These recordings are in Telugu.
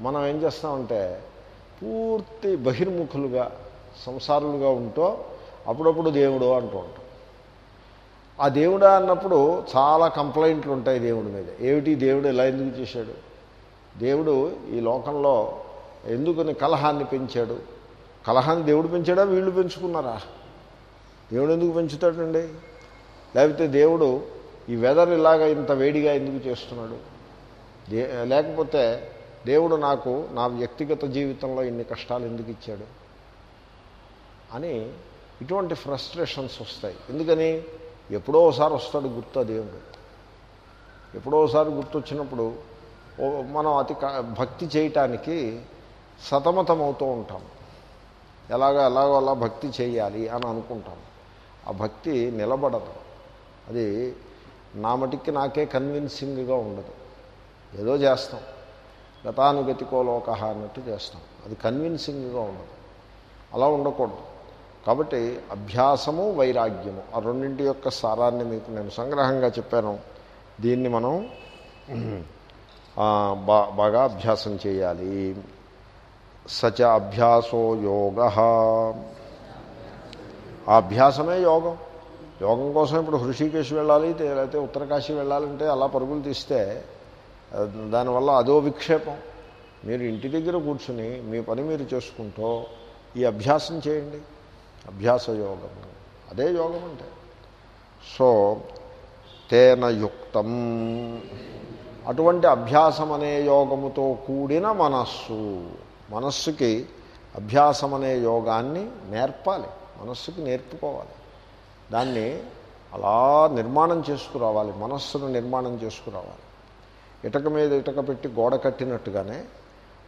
మనం ఏం చేస్తామంటే పూర్తి బహిర్ముఖులుగా సంసారులుగా ఉంటూ అప్పుడప్పుడు దేవుడు అంటూ ఉంటాం. ఆ దేవుడా అన్నప్పుడు చాలా కంప్లైంట్లు ఉంటాయి దేవుడి మీద. ఏమిటి? దేవుడు ఎలా ఎందుకు చేశాడు? దేవుడు ఈ లోకంలో ఎందుకుని కలహాన్ని పెంచాడు? కలహాన్ని దేవుడు పెంచాడా? వీళ్ళు పెంచుకున్నారా? దేవుడు ఎందుకు పెంచుతాడండి? లేకపోతే దేవుడు ఈ వెదర్ ఇలాగ ఇంత వేడిగా ఎందుకు చేస్తున్నాడు? దే లేకపోతే దేవుడు నాకు నా వ్యక్తిగత జీవితంలో ఇన్ని కష్టాలు ఎందుకు ఇచ్చాడు? అని ఇటువంటి ఫ్రస్ట్రేషన్స్ వస్తాయి. ఎందుకని? ఎప్పుడో ఒకసారి వస్తాడు గుర్తు దేవుడు. ఎప్పుడో ఒకసారి గుర్తొచ్చినప్పుడు ఓ మనం అతి భక్తి చేయటానికి సతమతమవుతూ ఉంటాం. ఎలాగో ఎలాగో అలా భక్తి చేయాలి అని అనుకుంటాం. ఆ భక్తి నిలబడదు. అది నా మటికి నాకే కన్విన్సింగ్గా ఉండదు. ఏదో చేస్తాం. గతానుగతికో లోక అన్నట్టు చేస్తాం. అది కన్విన్సింగ్గా ఉండదు. అలా ఉండకూడదు. కాబట్టి అభ్యాసము వైరాగ్యము ఆ రెండింటి యొక్క సారాన్ని మీకు నేను సంగ్రహంగా చెప్పాను. దీన్ని మనం బా బాగా అభ్యాసం చేయాలి. సచ అభ్యాసో యోగ. ఆ అభ్యాసమే యోగం. యోగం కోసం ఇప్పుడు హృషికేశ్ వెళ్ళాలి లేకపోతే ఉత్తరకాశీ వెళ్ళాలంటే అలా పరుగులు తీస్తే దానివల్ల అదో విక్షేపం. మీరు ఇంటి దగ్గర కూర్చుని మీ పని మీరు చేసుకుంటూ ఈ అభ్యాసం చేయండి. అభ్యాస యోగము అదే యోగం అంటే. సో తేన యుక్తం. అటువంటి అభ్యాసం అనే యోగముతో కూడిన మనస్సు మనస్సుకి అభ్యాసం అనే యోగాన్ని నేర్పాలి. మనస్సుకి నేర్పుకోవాలి. దాన్ని అలా నిర్మాణం చేసుకురావాలి. మనస్సును నిర్మాణం చేసుకురావాలి. ఇటక మీద ఇటక పెట్టి గోడ కట్టినట్టుగానే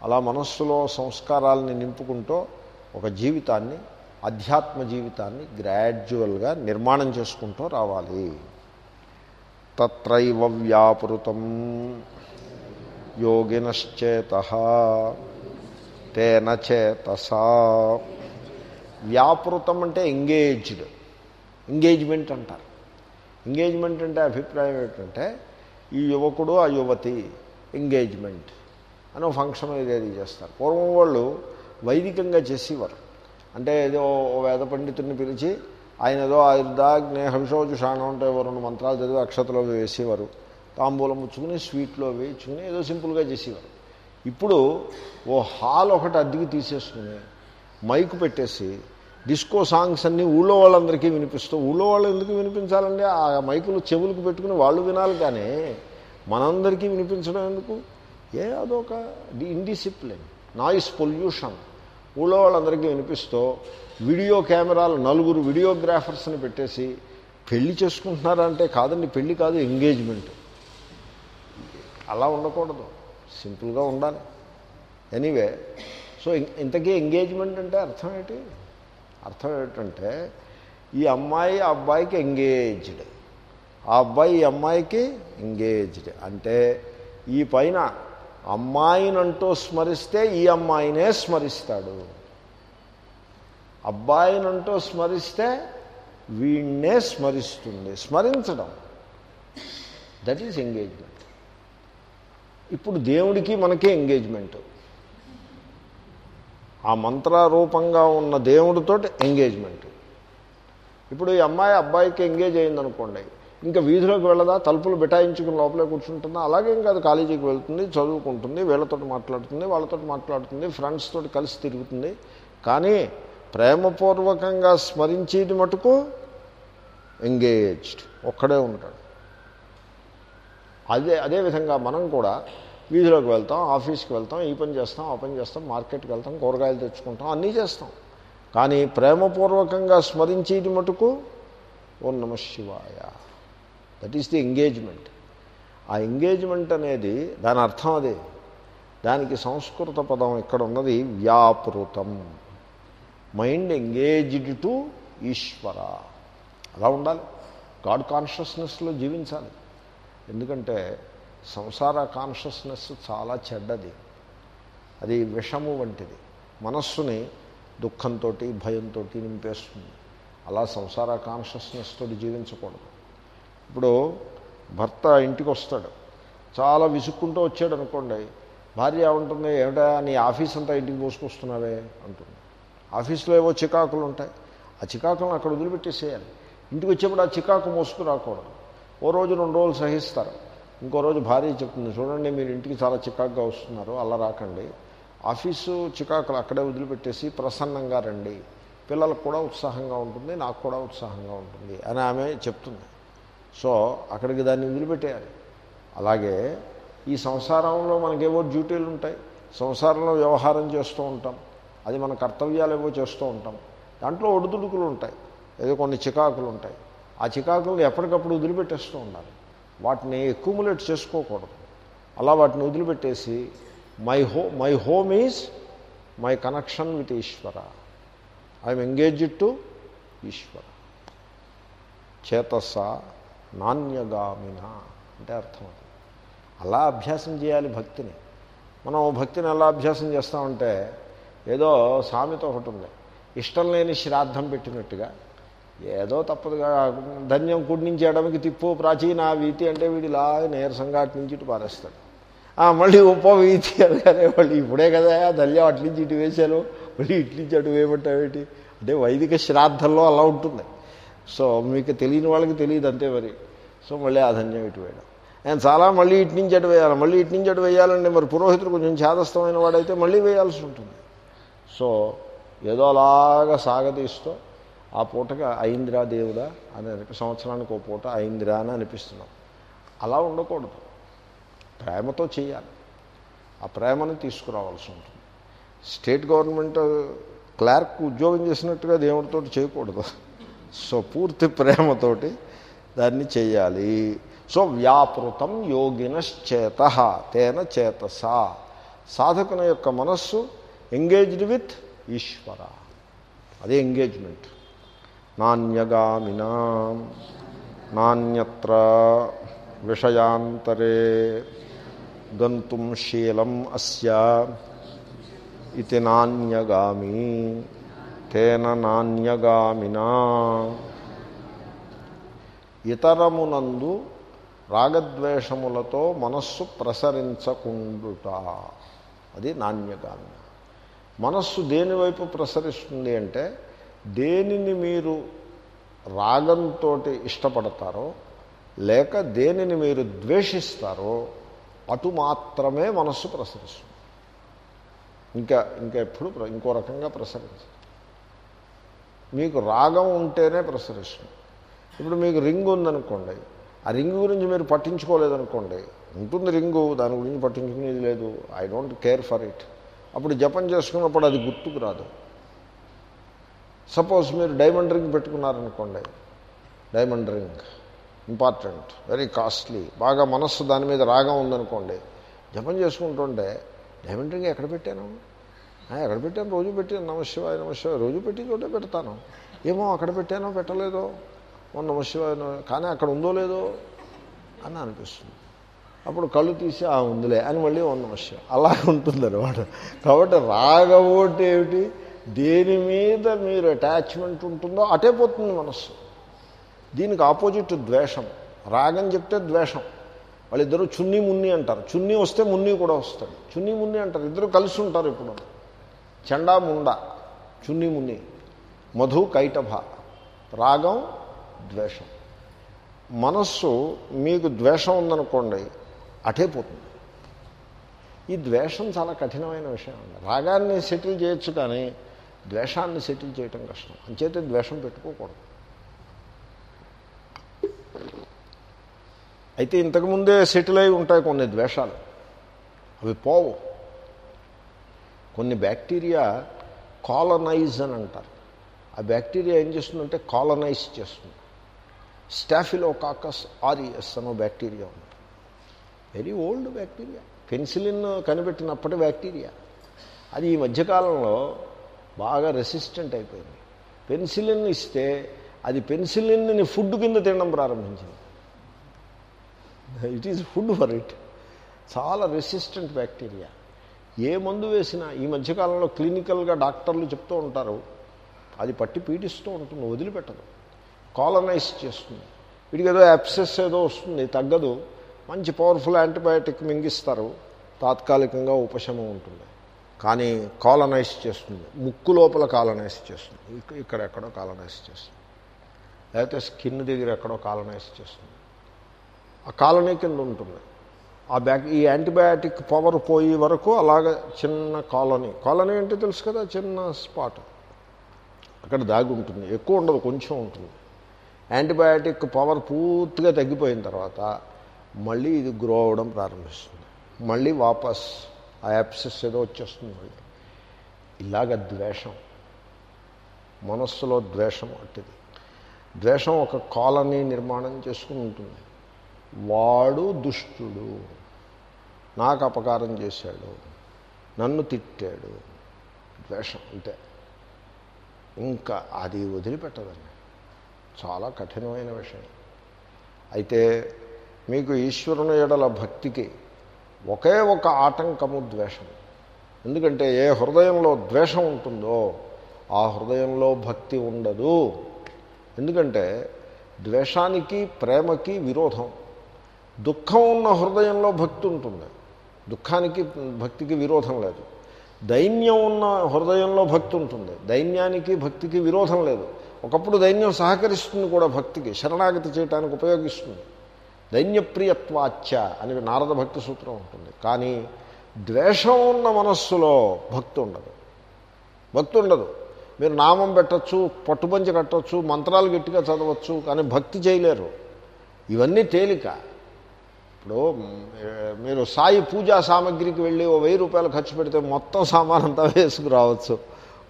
అలా మనస్సులో సంస్కారాలని నింపుకుంటూ ఒక జీవితాన్ని అధ్యాత్మ జీవితాన్ని గ్రాడ్యువల్గా నిర్మాణం చేసుకుంటూ రావాలి. తత్రైవ వ్యాపృతం యోగినశ్చేత తేన చేతసా. వ్యాపృతం అంటే ఎంగేజ్డ్. ఎంగేజ్మెంట్ అంటారు. ఎంగేజ్మెంట్ అంటే అభిప్రాయం ఏంటంటే ఈ యువకుడు ఆ యువతి ఎంగేజ్మెంట్ అని ఒక ఫంక్షన్ ఏదేది చేస్తారు. పూర్వం వాళ్ళు వైదికంగా చేసేవారు. అంటే ఏదో వేద పండితుడిని పిలిచి ఆయన ఏదో ఆయుర్దాగ్నే హంసోజుషాణం అంటే రెండు మంత్రాలు చదివి అక్షతలో వేసేవారు. తాంబూలం ముచ్చుకుని స్వీట్లో వేయించుకుని ఏదో సింపుల్గా చేసేవారు. ఇప్పుడు ఓ హాల్ ఒకటి అద్దెకి తీసేసుకుని మైకు పెట్టేసి డిస్కో సాంగ్స్ అన్నీ ఊళ్ళో వాళ్ళందరికీ వినిపిస్తూ ఊళ్ళో వాళ్ళు ఎందుకు వినిపించాలండి? ఆ మైకులు చెవులకు పెట్టుకుని వాళ్ళు వినాలి కానీ మనందరికీ వినిపించడం ఎందుకు? ఏ అదొక ఇండిసిప్లిన్ నాయిస్ పొల్యూషన్ ఊళ్ళో వాళ్ళందరికీ వినిపిస్తూ వీడియో కెమెరాలు నలుగురు వీడియోగ్రాఫర్స్ని పెట్టేసి పెళ్ళి చేసుకుంటున్నారంటే కాదండి పెళ్ళి కాదు ఎంగేజ్మెంట్. అలా ఉండకూడదు. సింపుల్గా ఉండాలి. ఎనీవే సో ఇం- ఇంతకీ ఎంగేజ్మెంట్ అంటే అర్థం ఏంటి? అర్థం ఏంటంటే ఈ అమ్మాయి ఆ అబ్బాయికి ఎంగేజ్డ్ ఆ అబ్బాయి ఈ అమ్మాయికి ఎంగేజ్డ్ అంటే ఈ పైన అమ్మాయినంటూ స్మరిస్తే ఈ అమ్మాయినే స్మరిస్తాడు. అబ్బాయినంటూ స్మరిస్తే వీణ్ణే స్మరిస్తుంది. స్మరించడం. దట్ ఈజ్ ఎంగేజ్మెంట్ ఇప్పుడు దేవుడికి మనకి ఎంగేజ్మెంట్ ఆ మంత్రరూపంగా ఉన్న దేవుడితోటి ఎంగేజ్మెంట్. ఇప్పుడు ఈ అమ్మాయి అబ్బాయికి ఎంగేజ్ అయిందనుకోండి ఇంకా వీధిలోకి వెళ్ళదా? తలుపులు బిటాయించుకుని లోపలే కూర్చుంటుందా? అలాగేం కాదు కాలేజీకి వెళ్తుంది చదువుకుంటుంది వీళ్ళతో మాట్లాడుతుంది వాళ్ళతో మాట్లాడుతుంది ఫ్రెండ్స్ తోటి కలిసి తిరుగుతుంది. కానీ ప్రేమపూర్వకంగా స్మరించేది మటుకు ఎంగేజ్డ్ ఒక్కడే ఉంటాడు. అదే అదేవిధంగా మనం కూడా వీధిలోకి వెళ్తాం ఆఫీస్కి వెళ్తాం ఈ పని చేస్తాం ఆ పని చేస్తాం మార్కెట్కి వెళ్తాం కూరగాయలు తెచ్చుకుంటాం అన్నీ చేస్తాం. కానీ ప్రేమపూర్వకంగా స్మరించేది మటుకు ఓం నమ శివాయ. దట్ ఈస్ ది ఎంగేజ్మెంట్ ఆ ఎంగేజ్మెంట్ అనేది దాని అర్థం అదే. దానికి సంస్కృత పదం ఇక్కడ ఉన్నది వ్యాపృతం. Mind engaged to Ishwara. అలా ఉండాలి. గాడ్ కాన్షియస్నెస్లో జీవించాలి. ఎందుకంటే సంసార కాన్షియస్నెస్ చాలా చెడ్డది. అది విషము వంటిది. మనస్సుని దుఃఖంతో భయంతో నింపేస్తుంది. అలా సంసార కాన్షియస్నెస్ తోటి జీవించకూడదు. ఇప్పుడు భర్త ఇంటికి వస్తాడు చాలా విసుక్కుంటూ వచ్చాడు అనుకోండి భార్య ఏమంటుంది? ఏమిటా? నీ ఆఫీస్ అంతా ఇంటికి పోసుకొస్తున్నావే? అంటుంది. ఆఫీస్లో ఏవో చికాకులు ఉంటాయి. ఆ చికాకులను అక్కడ వదిలిపెట్టేసేయాలి. ఇంటికి వచ్చేప్పుడు ఆ చికాకు మోసుకు రాకూడదు ఓ రోజు రెండు రోజులు సహిస్తారు. ఇంకో రోజు భార్య చెప్తుంది చూడండి మీరు ఇంటికి చాలా చికాకుగా వస్తున్నారు అలా రాకండి ఆఫీసు చికాకులు అక్కడే వదిలిపెట్టేసి ప్రసన్నంగా రండి. పిల్లలకు కూడా ఉత్సాహంగా ఉంటుంది నాకు కూడా ఉత్సాహంగా ఉంటుంది అని ఆమె చెప్తుంది. సో అక్కడికి దాన్ని వదిలిపెట్టేయాలి. అలాగే ఈ సంసారంలో మనకేవో డ్యూటీలు ఉంటాయి సంసారంలో వ్యవహారం చేస్తూ ఉంటాం అది మన కర్తవ్యాలు ఏవో చేస్తూ ఉంటాం. దాంట్లో ఒడిదుడుకులు ఉంటాయి ఏదో కొన్ని చికాకులు ఉంటాయి. ఆ చికాకులను ఎప్పటికప్పుడు వదిలిపెట్టేస్తూ ఉండాలి. వాటిని ఎక్యుములేట్ చేసుకోకూడదు. అలా వాటిని వదిలిపెట్టేసి మై హో my home is my connection with Ishwara I'm engaged to Ishwara చేతస నాణ్యగామిన అంటే అర్థం అది. అలా అభ్యాసం చేయాలి భక్తిని. మనం భక్తిని ఎలా అభ్యాసం చేస్తామంటే ఏదో సామెత ఒకటి ఉంది. ఇష్టం లేని శ్రాద్ధం పెట్టినట్టుగా ఏదో తప్పదుగా ధన్యం కుడి నుంచి ఎడమకి తిప్పు ప్రాచీన వీతి అంటే వీడిలా నీరసంగా అటు నుంచి ఇటు పారేస్తాడు. మళ్ళీ ఉప వీతి అనగానే మళ్ళీ ఇప్పుడే కదా ధన్యం అటు నుంచి ఇటు వేశాను. మళ్ళీ ఇటు నుంచి అటు వేయబట్టావేటి అంటే వైదిక శ్రాద్ధంలో అలా ఉంటుంది. సో మీకు తెలియని వాళ్ళకి తెలియదు అంతే మరి. సో మళ్ళీ ఆ ధన్యం ఇటు వేయడం. నేను చాలా మళ్ళీ ఇటు నుంచి అటు వేయాలి మళ్ళీ ఇటు నుంచి అటు వేయాలంటే మరి పురోహితుడు కొంచెం ఛాదస్థమైన వాడైతే మళ్ళీ వేయాల్సి ఉంటుంది. సో ఏదో అలాగా సాగతీస్తూ ఆ పూటకి అయిందిరా దేవుడా అని అనిపి సంవత్సరానికి ఒక పూట అయిందిరా అని అనిపిస్తున్నాం. అలా ఉండకూడదు. ప్రేమతో చేయాలి. ఆ ప్రేమను తీసుకురావాల్సి ఉంటుంది. స్టేట్ గవర్నమెంట్ క్లర్క్ ఉద్యోగం చేసినట్టుగా దేవుడితో చేయకూడదు. సో పూర్తి ప్రేమతోటి దాన్ని చేయాలి. సో వ్యాపృతం యోగినశ్చేత తేన చేతస. సాధకుని యొక్క మనస్సు ఎంగేజ్డ్ విత్ ఈశ్వర. అదే ఎంగేజ్మెంట్. నాణ్యగామినా నాణ్యత్ర విషయాంతరే గంతుం శీలం అస్య ఇది నాణ్యగామి తేన నాణ్యగామినా ఇతరమునందు రాగద్వేషములతో మనస్సు ప్రసరించకుండుట అది నాణ్యగామి మనస్సు దేనివైపు ప్రసరిస్తుంది అంటే దేనిని మీరు రాగంతో ఇష్టపడతారో లేక దేనిని మీరు ద్వేషిస్తారో అటు మాత్రమే మనస్సు ప్రసరిస్తుంది. ఇంకా ఇంకా ఎప్పుడు ప్ర- ఇంకో రకంగా ప్రసరించదు. మీకు రాగం ఉంటేనే ప్రసరిస్తుంది. ఇప్పుడు మీకు రింగ్ ఉందనుకోండి ఆ రింగ్ గురించి మీరు పట్టించుకోలేదనుకోండి ఉంటుంది రింగు దాని గురించి పట్టించుకునేది లేదు I don't care for it. అప్పుడు జపం చేసుకున్నప్పుడు అది గుర్తుకు రాదు. సపోజ్ మీరు diamond ring పెట్టుకున్నారనుకోండి. Diamond ring important very costly బాగా మనస్సు దాని మీద రాగం ఉందనుకోండి. జపం చేసుకుంటుంటే డైమండ్ రింగ్ ఎక్కడ పెట్టాను? ఎక్కడ పెట్టాను? రోజు పెట్టాను. నమశివాయ నమశివాయ రోజు పెట్టి చోటే పెడతాను. ఏమో అక్కడ పెట్టానో పెట్టలేదో? ఓ నమశివాయ కానీ అక్కడ ఉందో లేదో? అని అనిపిస్తుంది. అప్పుడు కళ్ళు తీసి ఆ ఉందిలే అని మళ్ళీ ఓ విషయం అలా ఉంటుంది అనమాట కాబట్టి రాగం ఏమిటి దేని మీద మీరు అటాచ్మెంట్ ఉంటుందో అటే పోతుంది మనస్సు. దీనికి ఆపోజిట్ ద్వేషం. రాగం చెప్తే ద్వేషం. వాళ్ళిద్దరూ చున్నీ మున్ని అంటారు. చున్నీ వస్తే మున్ని కూడా వస్తాడు. చున్నీ మున్ని అంటారు. ఇద్దరు కలిసి ఉంటారు ఇప్పుడు. చండా ముండ చున్నీ మున్ని మధు కైటభ రాగం ద్వేషం. మనస్సు మీకు ద్వేషం ఉందనుకోండి అటే పోతుంది. ఈ ద్వేషం చాలా కఠినమైన విషయం అండి. రాగాన్ని సెటిల్ చేయొచ్చు కానీ ద్వేషాన్ని సెటిల్ చేయటం కష్టం. అంచేతే ద్వేషం పెట్టుకోకూడదు. అయితే ఇంతకుముందే సెటిల్ అయి ఉంటాయి కొన్ని ద్వేషాలు. అవి పోవు. కొన్ని బ్యాక్టీరియా కాలనైజ్ అని అంటారు. ఆ బ్యాక్టీరియా ఏం చేస్తుందంటే కాలనైజ్ చేస్తుంది. స్టాఫిలోకాకస్ ఆరియస్ అనో బ్యాక్టీరియా ఉంది. Very old bacteria. పెన్సిలిన్ కనిపెట్టినప్పటి బ్యాక్టీరియా. అది ఈ మధ్యకాలంలో బాగా రెసిస్టెంట్ అయిపోయింది. పెన్సిలిన్ ఇస్తే అది పెన్సిలిన్ని ఫుడ్ కింద తినడం ప్రారంభించింది. It is food for it చాలా రెసిస్టెంట్ బ్యాక్టీరియా. ఏ మందు వేసినా ఈ మధ్యకాలంలో క్లినికల్గా డాక్టర్లు చెప్తూ ఉంటారు అది పట్టి పీడిస్తూ ఉంటుంది వదిలిపెట్టదు. కాలనైజ్ చేస్తుంది. వీడికి ఏదో అప్సెస్ ఏదో వస్తుంది తగ్గదు. మంచి పవర్ఫుల్ యాంటీబయాటిక్ మింగిస్తారు. తాత్కాలికంగా ఉపశమం ఉంటుంది. కానీ కాలనైజ్ చేస్తుంది. ముక్కు లోపల కాలనైజ్ చేస్తుంది. ఇక్కడ ఎక్కడో కాలనైజ్ చేస్తుంది. లేకపోతే స్కిన్ దగ్గర ఎక్కడో కాలనైజ్ చేస్తుంది. ఆ కాలనీ కింద ఉంటుంది. ఆ బ్యాక్ ఈ యాంటీబయాటిక్ పవర్ పోయే వరకు అలాగ చిన్న కాలనీ. కాలనీ అంటే తెలుసు కదా చిన్న స్పాట్. అక్కడ దాగి ఉంటుంది. ఎక్కువ ఉండదు కొంచెం ఉంటుంది. యాంటీబయాటిక్ పవర్ పూర్తిగా తగ్గిపోయిన తర్వాత మళ్ళీ ఇది గ్రో అవ్వడం ప్రారంభిస్తుంది. మళ్ళీ వాపస్ ఆ యాప్సెస్ ఏదో వచ్చేస్తుంది మళ్ళీ ఇలాగ ద్వేషం మనస్సులో ద్వేషం అట్టిది ద్వేషం ఒక కాలనీ నిర్మాణం చేసుకుని ఉంటుంది. వాడు దుష్టుడు నాకు అపకారం చేశాడు నన్ను తిట్టాడు. ద్వేషం అంతే. ఇంకా అది వదిలిపెట్టదండి. చాలా కఠినమైన విషయం. అయితే మీకు ఈశ్వరుని ఎడల భక్తికి ఒకే ఒక ఆటంకము ద్వేషం. ఎందుకంటే ఏ హృదయంలో ద్వేషం ఉంటుందో ఆ హృదయంలో భక్తి ఉండదు. ఎందుకంటే ద్వేషానికి ప్రేమకి విరోధం. దుఃఖం ఉన్న హృదయంలో భక్తి ఉంటుంది. దుఃఖానికి భక్తికి విరోధం లేదు. దైన్యం ఉన్న హృదయంలో భక్తి ఉంటుంది. దైన్యానికి భక్తికి విరోధం లేదు. ఒకప్పుడు దైన్యం సహకరిస్తుంది కూడా భక్తికి శరణాగతి చేయడానికి ఉపయోగిస్తుంది. దైన్యప్రియత్వాచ్య అని నారద భక్తి సూత్రం ఉంటుంది. కానీ ద్వేషం ఉన్న మనస్సులో భక్తి ఉండదు. భక్తి ఉండదు. మీరు నామం పెట్టచ్చు పట్టుపంచి కట్టచ్చు మంత్రాలు గట్టిగా చదవచ్చు కానీ భక్తి చేయలేరు. ఇవన్నీ తేలిక. ఇప్పుడు మీరు సాయి పూజా సామాగ్రికి వెళ్ళి ఓ వెయ్యి రూపాయలు ఖర్చు పెడితే మొత్తం సామాన్ అంతా వేసుకురావచ్చు.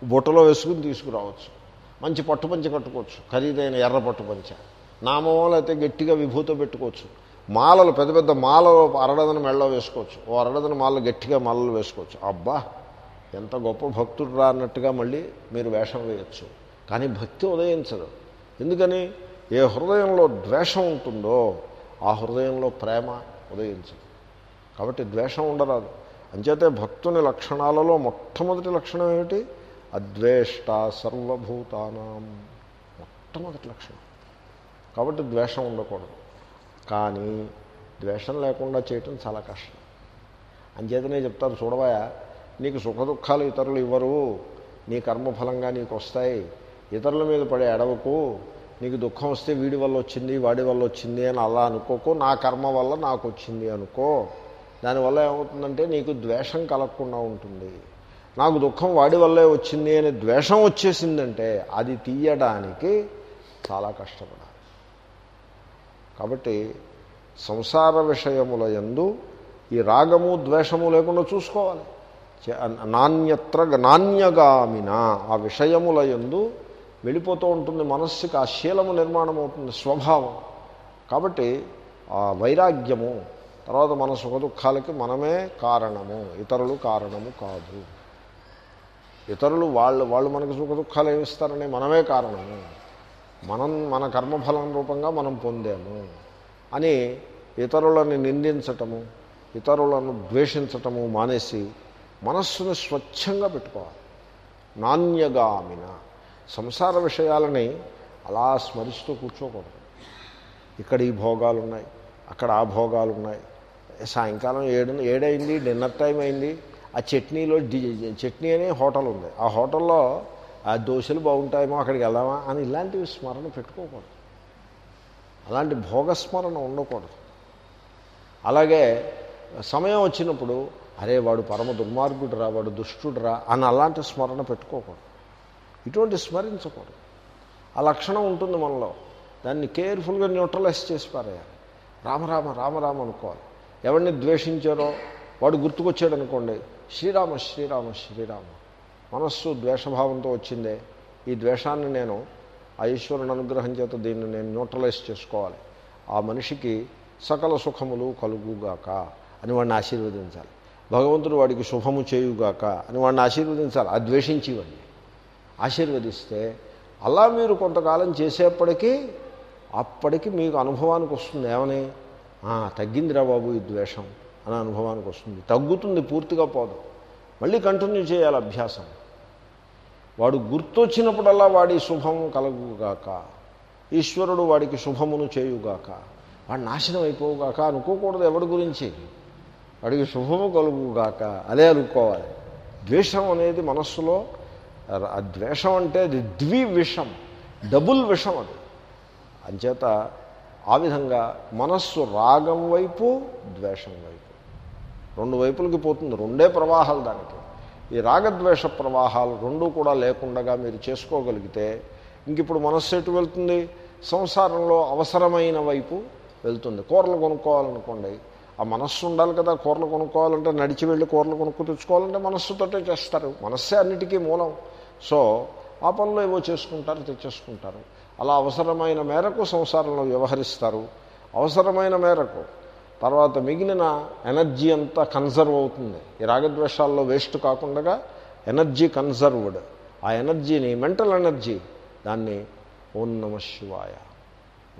బుట్టలో వేసుకుని తీసుకురావచ్చు. మంచి పట్టుపంచ కట్టుకోవచ్చు. ఖరీదైన ఎర్ర పట్టుపంచ. నామమో లేకపోతే గట్టిగా విభూతో పెట్టుకోవచ్చు. మాలలు పెద్ద పెద్ద మాలలో అరడదన మెళ్ళ వేసుకోవచ్చు. ఓ అరడదన మాలలు గట్టిగా మాలలు వేసుకోవచ్చు. అబ్బా ఎంత గొప్ప భక్తుడు రా అన్నట్టుగా మళ్ళీ మీరు వేషం వేయచ్చు. కానీ భక్తి ఉదయించదు. ఎందుకని? ఏ హృదయంలో ద్వేషం ఉంటుందో ఆ హృదయంలో ప్రేమ ఉదయించదు. కాబట్టి ద్వేషం ఉండరాదు. అంచేతే భక్తుని లక్షణాలలో మొట్టమొదటి లక్షణం ఏమిటి? అద్వేష్ట సర్వభూతానం. మొట్టమొదటి లక్షణం. కాబట్టి ద్వేషం ఉండకూడదు. కానీ ద్వేషం లేకుండా చేయటం చాలా కష్టం. అంచేతనే చెప్తారు చూడవయా నీకు సుఖ దుఃఖాలు ఇతరులు ఇవ్వరు నీ కర్మఫలంగా నీకు వస్తాయి. ఇతరుల మీద పడే అడవకు నీకు దుఃఖం వస్తే వీడి వల్ల వచ్చింది వాడి వల్ల వచ్చింది అని అలా అనుకోకు నా కర్మ వల్ల నాకు వచ్చింది అనుకో. దానివల్ల ఏమవుతుందంటే నీకు ద్వేషం కలగకుండా ఉంటుంది. నాకు దుఃఖం వాడి వల్లే వచ్చింది అని ద్వేషం వచ్చేసిందంటే అది తీయడానికి చాలా కష్టపడాలి. కాబట్టి సంసార విషయముల యందు ఈ రాగము ద్వేషము లేకుండా చూసుకోవాలి. చే- నాణ్యత్ర నాణ్యగామిన ఆ విషయముల యందు వెళ్ళిపోతూ ఉంటుంది మనస్సుకి ఆ శీలము నిర్మాణం అవుతుంది స్వభావం. కాబట్టి ఆ వైరాగ్యము తర్వాత మన సుఖ దుఃఖాలకి మనమే కారణము ఇతరులు కారణము కాదు. ఇతరులు వాళ్ళు వాళ్ళు మనకు సుఖ దుఃఖాలు ఏమిస్తారని మనమే కారణము. మనం మన కర్మఫలం రూపంగా మనం పొందాము అని ఇతరులను నిందించటము ఇతరులను ద్వేషించటము మానేసి మనస్సును స్వచ్ఛంగా పెట్టుకోవాలి. నాణ్యగామిన. సంసార విషయాలని అలా స్మరిస్తూ కూర్చోకూడదు. ఇక్కడ ఈ భోగాలు ఉన్నాయి అక్కడ ఆ భోగాలు ఉన్నాయి సాయంకాలం ఏడు ఏడైంది డిన్నర్ టైం అయింది ఆ చట్నీలో చట్నీ అనే హోటల్ ఉంది. ఆ హోటల్లో ఆ దోశలు బాగుంటాయేమో అక్కడికి వెళ్దామా అని ఇలాంటివి స్మరణ పెట్టుకోకూడదు. అలాంటి భోగస్మరణ ఉండకూడదు. అలాగే సమయం వచ్చినప్పుడు అరే వాడు పరమ దుర్మార్గుడురా వాడు దుష్టుడురా అని అలాంటి స్మరణ పెట్టుకోకూడదు. ఇటువంటి స్మరించకూడదు. ఆ లక్షణం ఉంటుంది మనలో. దాన్ని కేర్ఫుల్గా న్యూట్రలైజ్ చేసి పారేయాలి. రామరామ రామరామ అనుకోవాలి. ఎవరిని ద్వేషించారో వాడు గుర్తుకొచ్చాడు అనుకోండి శ్రీరామ శ్రీరామ శ్రీరామ. మనస్సు ద్వేషభావంతో వచ్చిందే. ఈ ద్వేషాన్ని నేను ఆ ఈశ్వరుని అనుగ్రహం చేత దీన్ని నేను న్యూట్రలైజ్ చేసుకోవాలి. ఆ మనిషికి సకల సుఖములు కలుగుగాక అని వాడిని ఆశీర్వదించాలి. భగవంతుడు వాడికి శుభము చేయుగాక అని వాడిని ఆశీర్వదించాలి. ఆ ద్వేషించేవాడిని ఆశీర్వదిస్తే అలా మీరు కొంతకాలం చేసేప్పటికీ అప్పటికి మీకు అనుభవానికి వస్తుంది. ఏమని? తగ్గిందిరా బాబు ఈ ద్వేషం అని అనుభవానికి వస్తుంది. తగ్గుతుంది పూర్తిగా పోదు. మళ్ళీ కంటిన్యూ చేయాలి అభ్యాసం. వాడు గుర్తొచ్చినప్పుడల్లా వాడి శుభం కలుగుగాక. ఈశ్వరుడు వాడికి శుభమును చేయుగాక. వాడు నాశనం అయిపోవుగాక అనుకోకూడదు ఎవడి గురించి. వాడికి శుభము కలుగుగాక. అదే అనుకోవాలి. ద్వేషం అనేది మనస్సులో ఆ ద్వేషం అంటే అది ద్వివిషం డబుల్ విషం అది. అంచేత ఆ విధంగా మనస్సు రాగం వైపు ద్వేషం వైపు. రెండు వైపులకి పోతుంది. రెండే ప్రవాహాలు దానికి. ఈ రాగద్వేష ప్రవాహాలు రెండూ కూడా లేకుండా మీరు చేసుకోగలిగితే ఇంక ఇప్పుడు మనస్సు ఎటు వెళ్తుంది? సంసారంలో అవసరమైన వైపు వెళ్తుంది. కూరలు కొనుక్కోవాలనుకోండి. ఆ మనస్సు ఉండాలి కదా కూరలు కొనుక్కోవాలంటే నడిచి వెళ్ళి కూరలు కొనుక్కు తెచ్చుకోవాలంటే మనస్సుతోటే చేస్తారు. మనస్సే అన్నిటికీ మూలం. సో ఆ పనులు ఏవో చేసుకుంటారు తెచ్చేసుకుంటారు. అలా అవసరమైన మేరకు సంసారంలో వ్యవహరిస్తారు. అవసరమైన మేరకు తర్వాత మిగిలిన ఎనర్జీ అంతా కన్సర్వ్ అవుతుంది. ఈ రాగద్వేషాల్లో వేస్ట్ కాకుండా ఎనర్జీ కన్సర్వ్డ్. ఆ ఎనర్జీని మెంటల్ ఎనర్జీ దాన్ని ఓం నమ శివాయ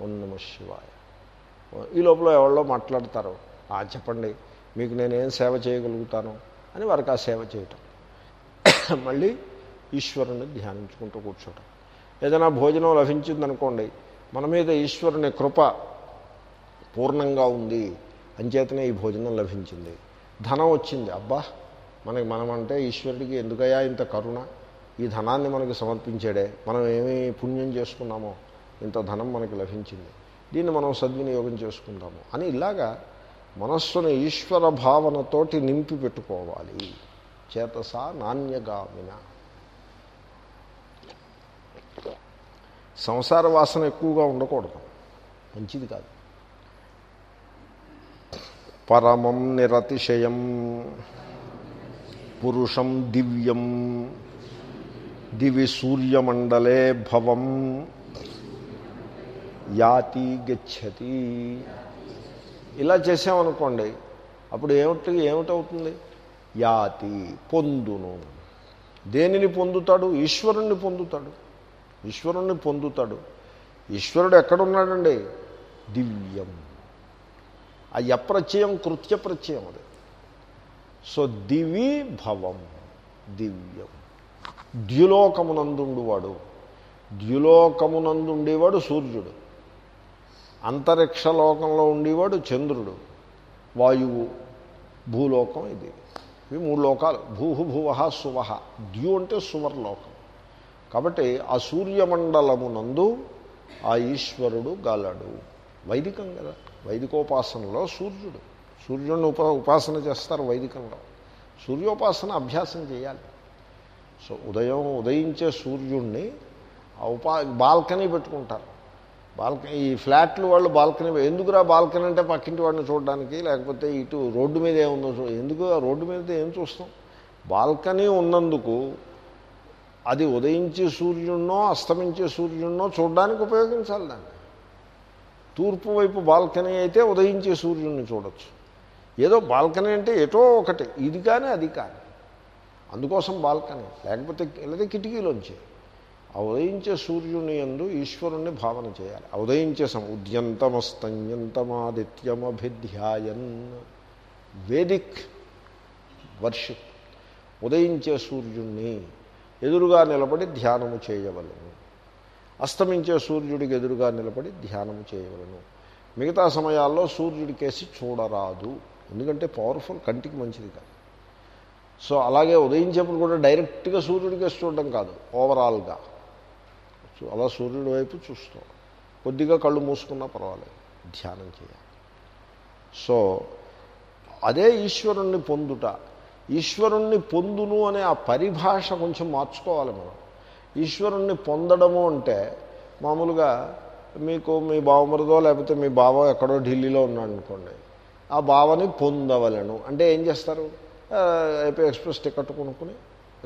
ఓం నమ శివాయ. ఈ లోపల ఎవరో మాట్లాడతారు. "ఆ, చెప్పండి మీకు నేనేం సేవ చేయగలుగుతాను? అని వారికి ఆ సేవ చేయటం. మళ్ళీ ఈశ్వరుని ధ్యానించుకుంటూ కూర్చోటం. ఏదైనా భోజనం లభించిందనుకోండి మన మీద ఈశ్వరుని కృప పూర్ణంగా ఉంది. అంచేతనే ఈ భోజనం లభించింది. ధనం వచ్చింది. అబ్బా! మనకి మనమంటే ఈశ్వరుడికి ఎందుకయ్యా ఇంత కరుణ? ఈ ధనాన్ని మనకి సమర్పించాడే. మనం ఏమి పుణ్యం చేసుకున్నామో? ఇంత ధనం మనకి లభించింది. దీన్ని మనం సద్వినియోగం చేసుకుందాము. అని ఇలాగా మనస్సును ఈశ్వర భావనతోటి నింపి పెట్టుకోవాలి. చేతసా నాణ్యగామిన సంసార వాసన ఎక్కువగా ఉండకూడదు. మంచిది కాదు. పరమం నిరతిశయం పురుషం దివ్యం దివి సూర్యమండలే భవం యాతి గచ్చతి. ఇలా చేసామనుకోండి అప్పుడు ఏమిటి ఏమిటవుతుంది? యాతి పొందును. దేనిని పొందుతాడు? ఈశ్వరుణ్ణి పొందుతాడు. ఈశ్వరుణ్ణి పొందుతాడు. ఈశ్వరుడు ఎక్కడున్నాడండి? దివ్యం. ఆ యప్రత్యయం కృత్య ప్రత్యయం అది. సో దివి భవం దివ్యం. ద్యులోకమునందుండువాడు ద్యులోకమునందుండేవాడు సూర్యుడు. అంతరిక్ష లోకంలో ఉండేవాడు చంద్రుడు. వాయువు భూలోకం ఇది. ఇవి మూడు లోకాలు. భూహు భువ సువహ. ద్యు అంటే సువర్లోకం. కాబట్టి ఆ సూర్యమండలమునందు ఆ ఈశ్వరుడు గలడు. వైదికం కదా. వైదికోపాసనలో సూర్యుడు. సూర్యుడిని ఉప ఉపాసన చేస్తారు వైదికంలో. సూర్యోపాసన అభ్యాసం చేయాలి. సో ఉదయం ఉదయించే సూర్యుడిని ఆ ఉపా బాల్కనీ పెట్టుకుంటారు. బాల్కనీ ఈ ఫ్లాట్లు వాళ్ళు బాల్కనీ ఎందుకురా బాల్కనీ అంటే పక్కింటి వాడిని చూడడానికి? లేకపోతే ఇటు రోడ్డు మీద ఏముందో చూ ఎందుకు ఆ రోడ్డు మీద ఏం చూస్తాం? బాల్కనీ ఉన్నందుకు అది ఉదయించే సూర్యుడినో అస్తమించే సూర్యుడినో చూడడానికి ఉపయోగించాలి దాన్ని. తూర్పు వైపు బాల్కనీ అయితే ఉదయించే సూర్యుడిని చూడొచ్చు. ఏదో బాల్కనీ అంటే ఎటో ఒకటి. ఇది కానీ అది కానీ. అందుకోసం బాల్కనీ. లేకపోతే లేదా కిటికీలోంచి. ఆ ఉదయించే సూర్యుని ఎందు ఈశ్వరుణ్ణి భావన చేయాలి. ఆ ఉదయించే సమ ఉద్యంతమస్తంయంతమాదిత్యమభిధ్యాయన్ వేదిక్ వర్షిప్. ఉదయించే సూర్యుణ్ణి ఎదురుగా నిలబడి ధ్యానము చేయవలను. అస్తమించే సూర్యుడికి ఎదురుగా నిలబడి ధ్యానం చేయవలను. మిగతా సమయాల్లో సూర్యుడికేసి చూడరాదు. ఎందుకంటే పవర్ఫుల్ కంటికి మంచిది కాదు. సో అలాగే ఉదయించేప్పుడు కూడా డైరెక్ట్గా సూర్యుడికేసి చూడడం కాదు ఓవరాల్గా సో అలా సూర్యుడి వైపు చూస్తాం. కొద్దిగా కళ్ళు మూసుకున్నా పర్వాలేదు ధ్యానం చేయాలి. సో అదే ఈశ్వరుణ్ణి పొందుట. ఈశ్వరుణ్ణి పొందును అనే ఆ పరిభాష కొంచెం మార్చుకోవాలి మనం. ఈశ్వరుణ్ణి పొందడము అంటే మామూలుగా మీకు మీ బావమరిదో లేకపోతే మీ బావ ఎక్కడో ఢిల్లీలో ఉన్నాడు అనుకోండి ఆ బావని పొందవలను. అంటే ఏం చేస్తారు? ఏపీ ఎక్స్ప్రెస్ టికెట్ కొనుక్కుని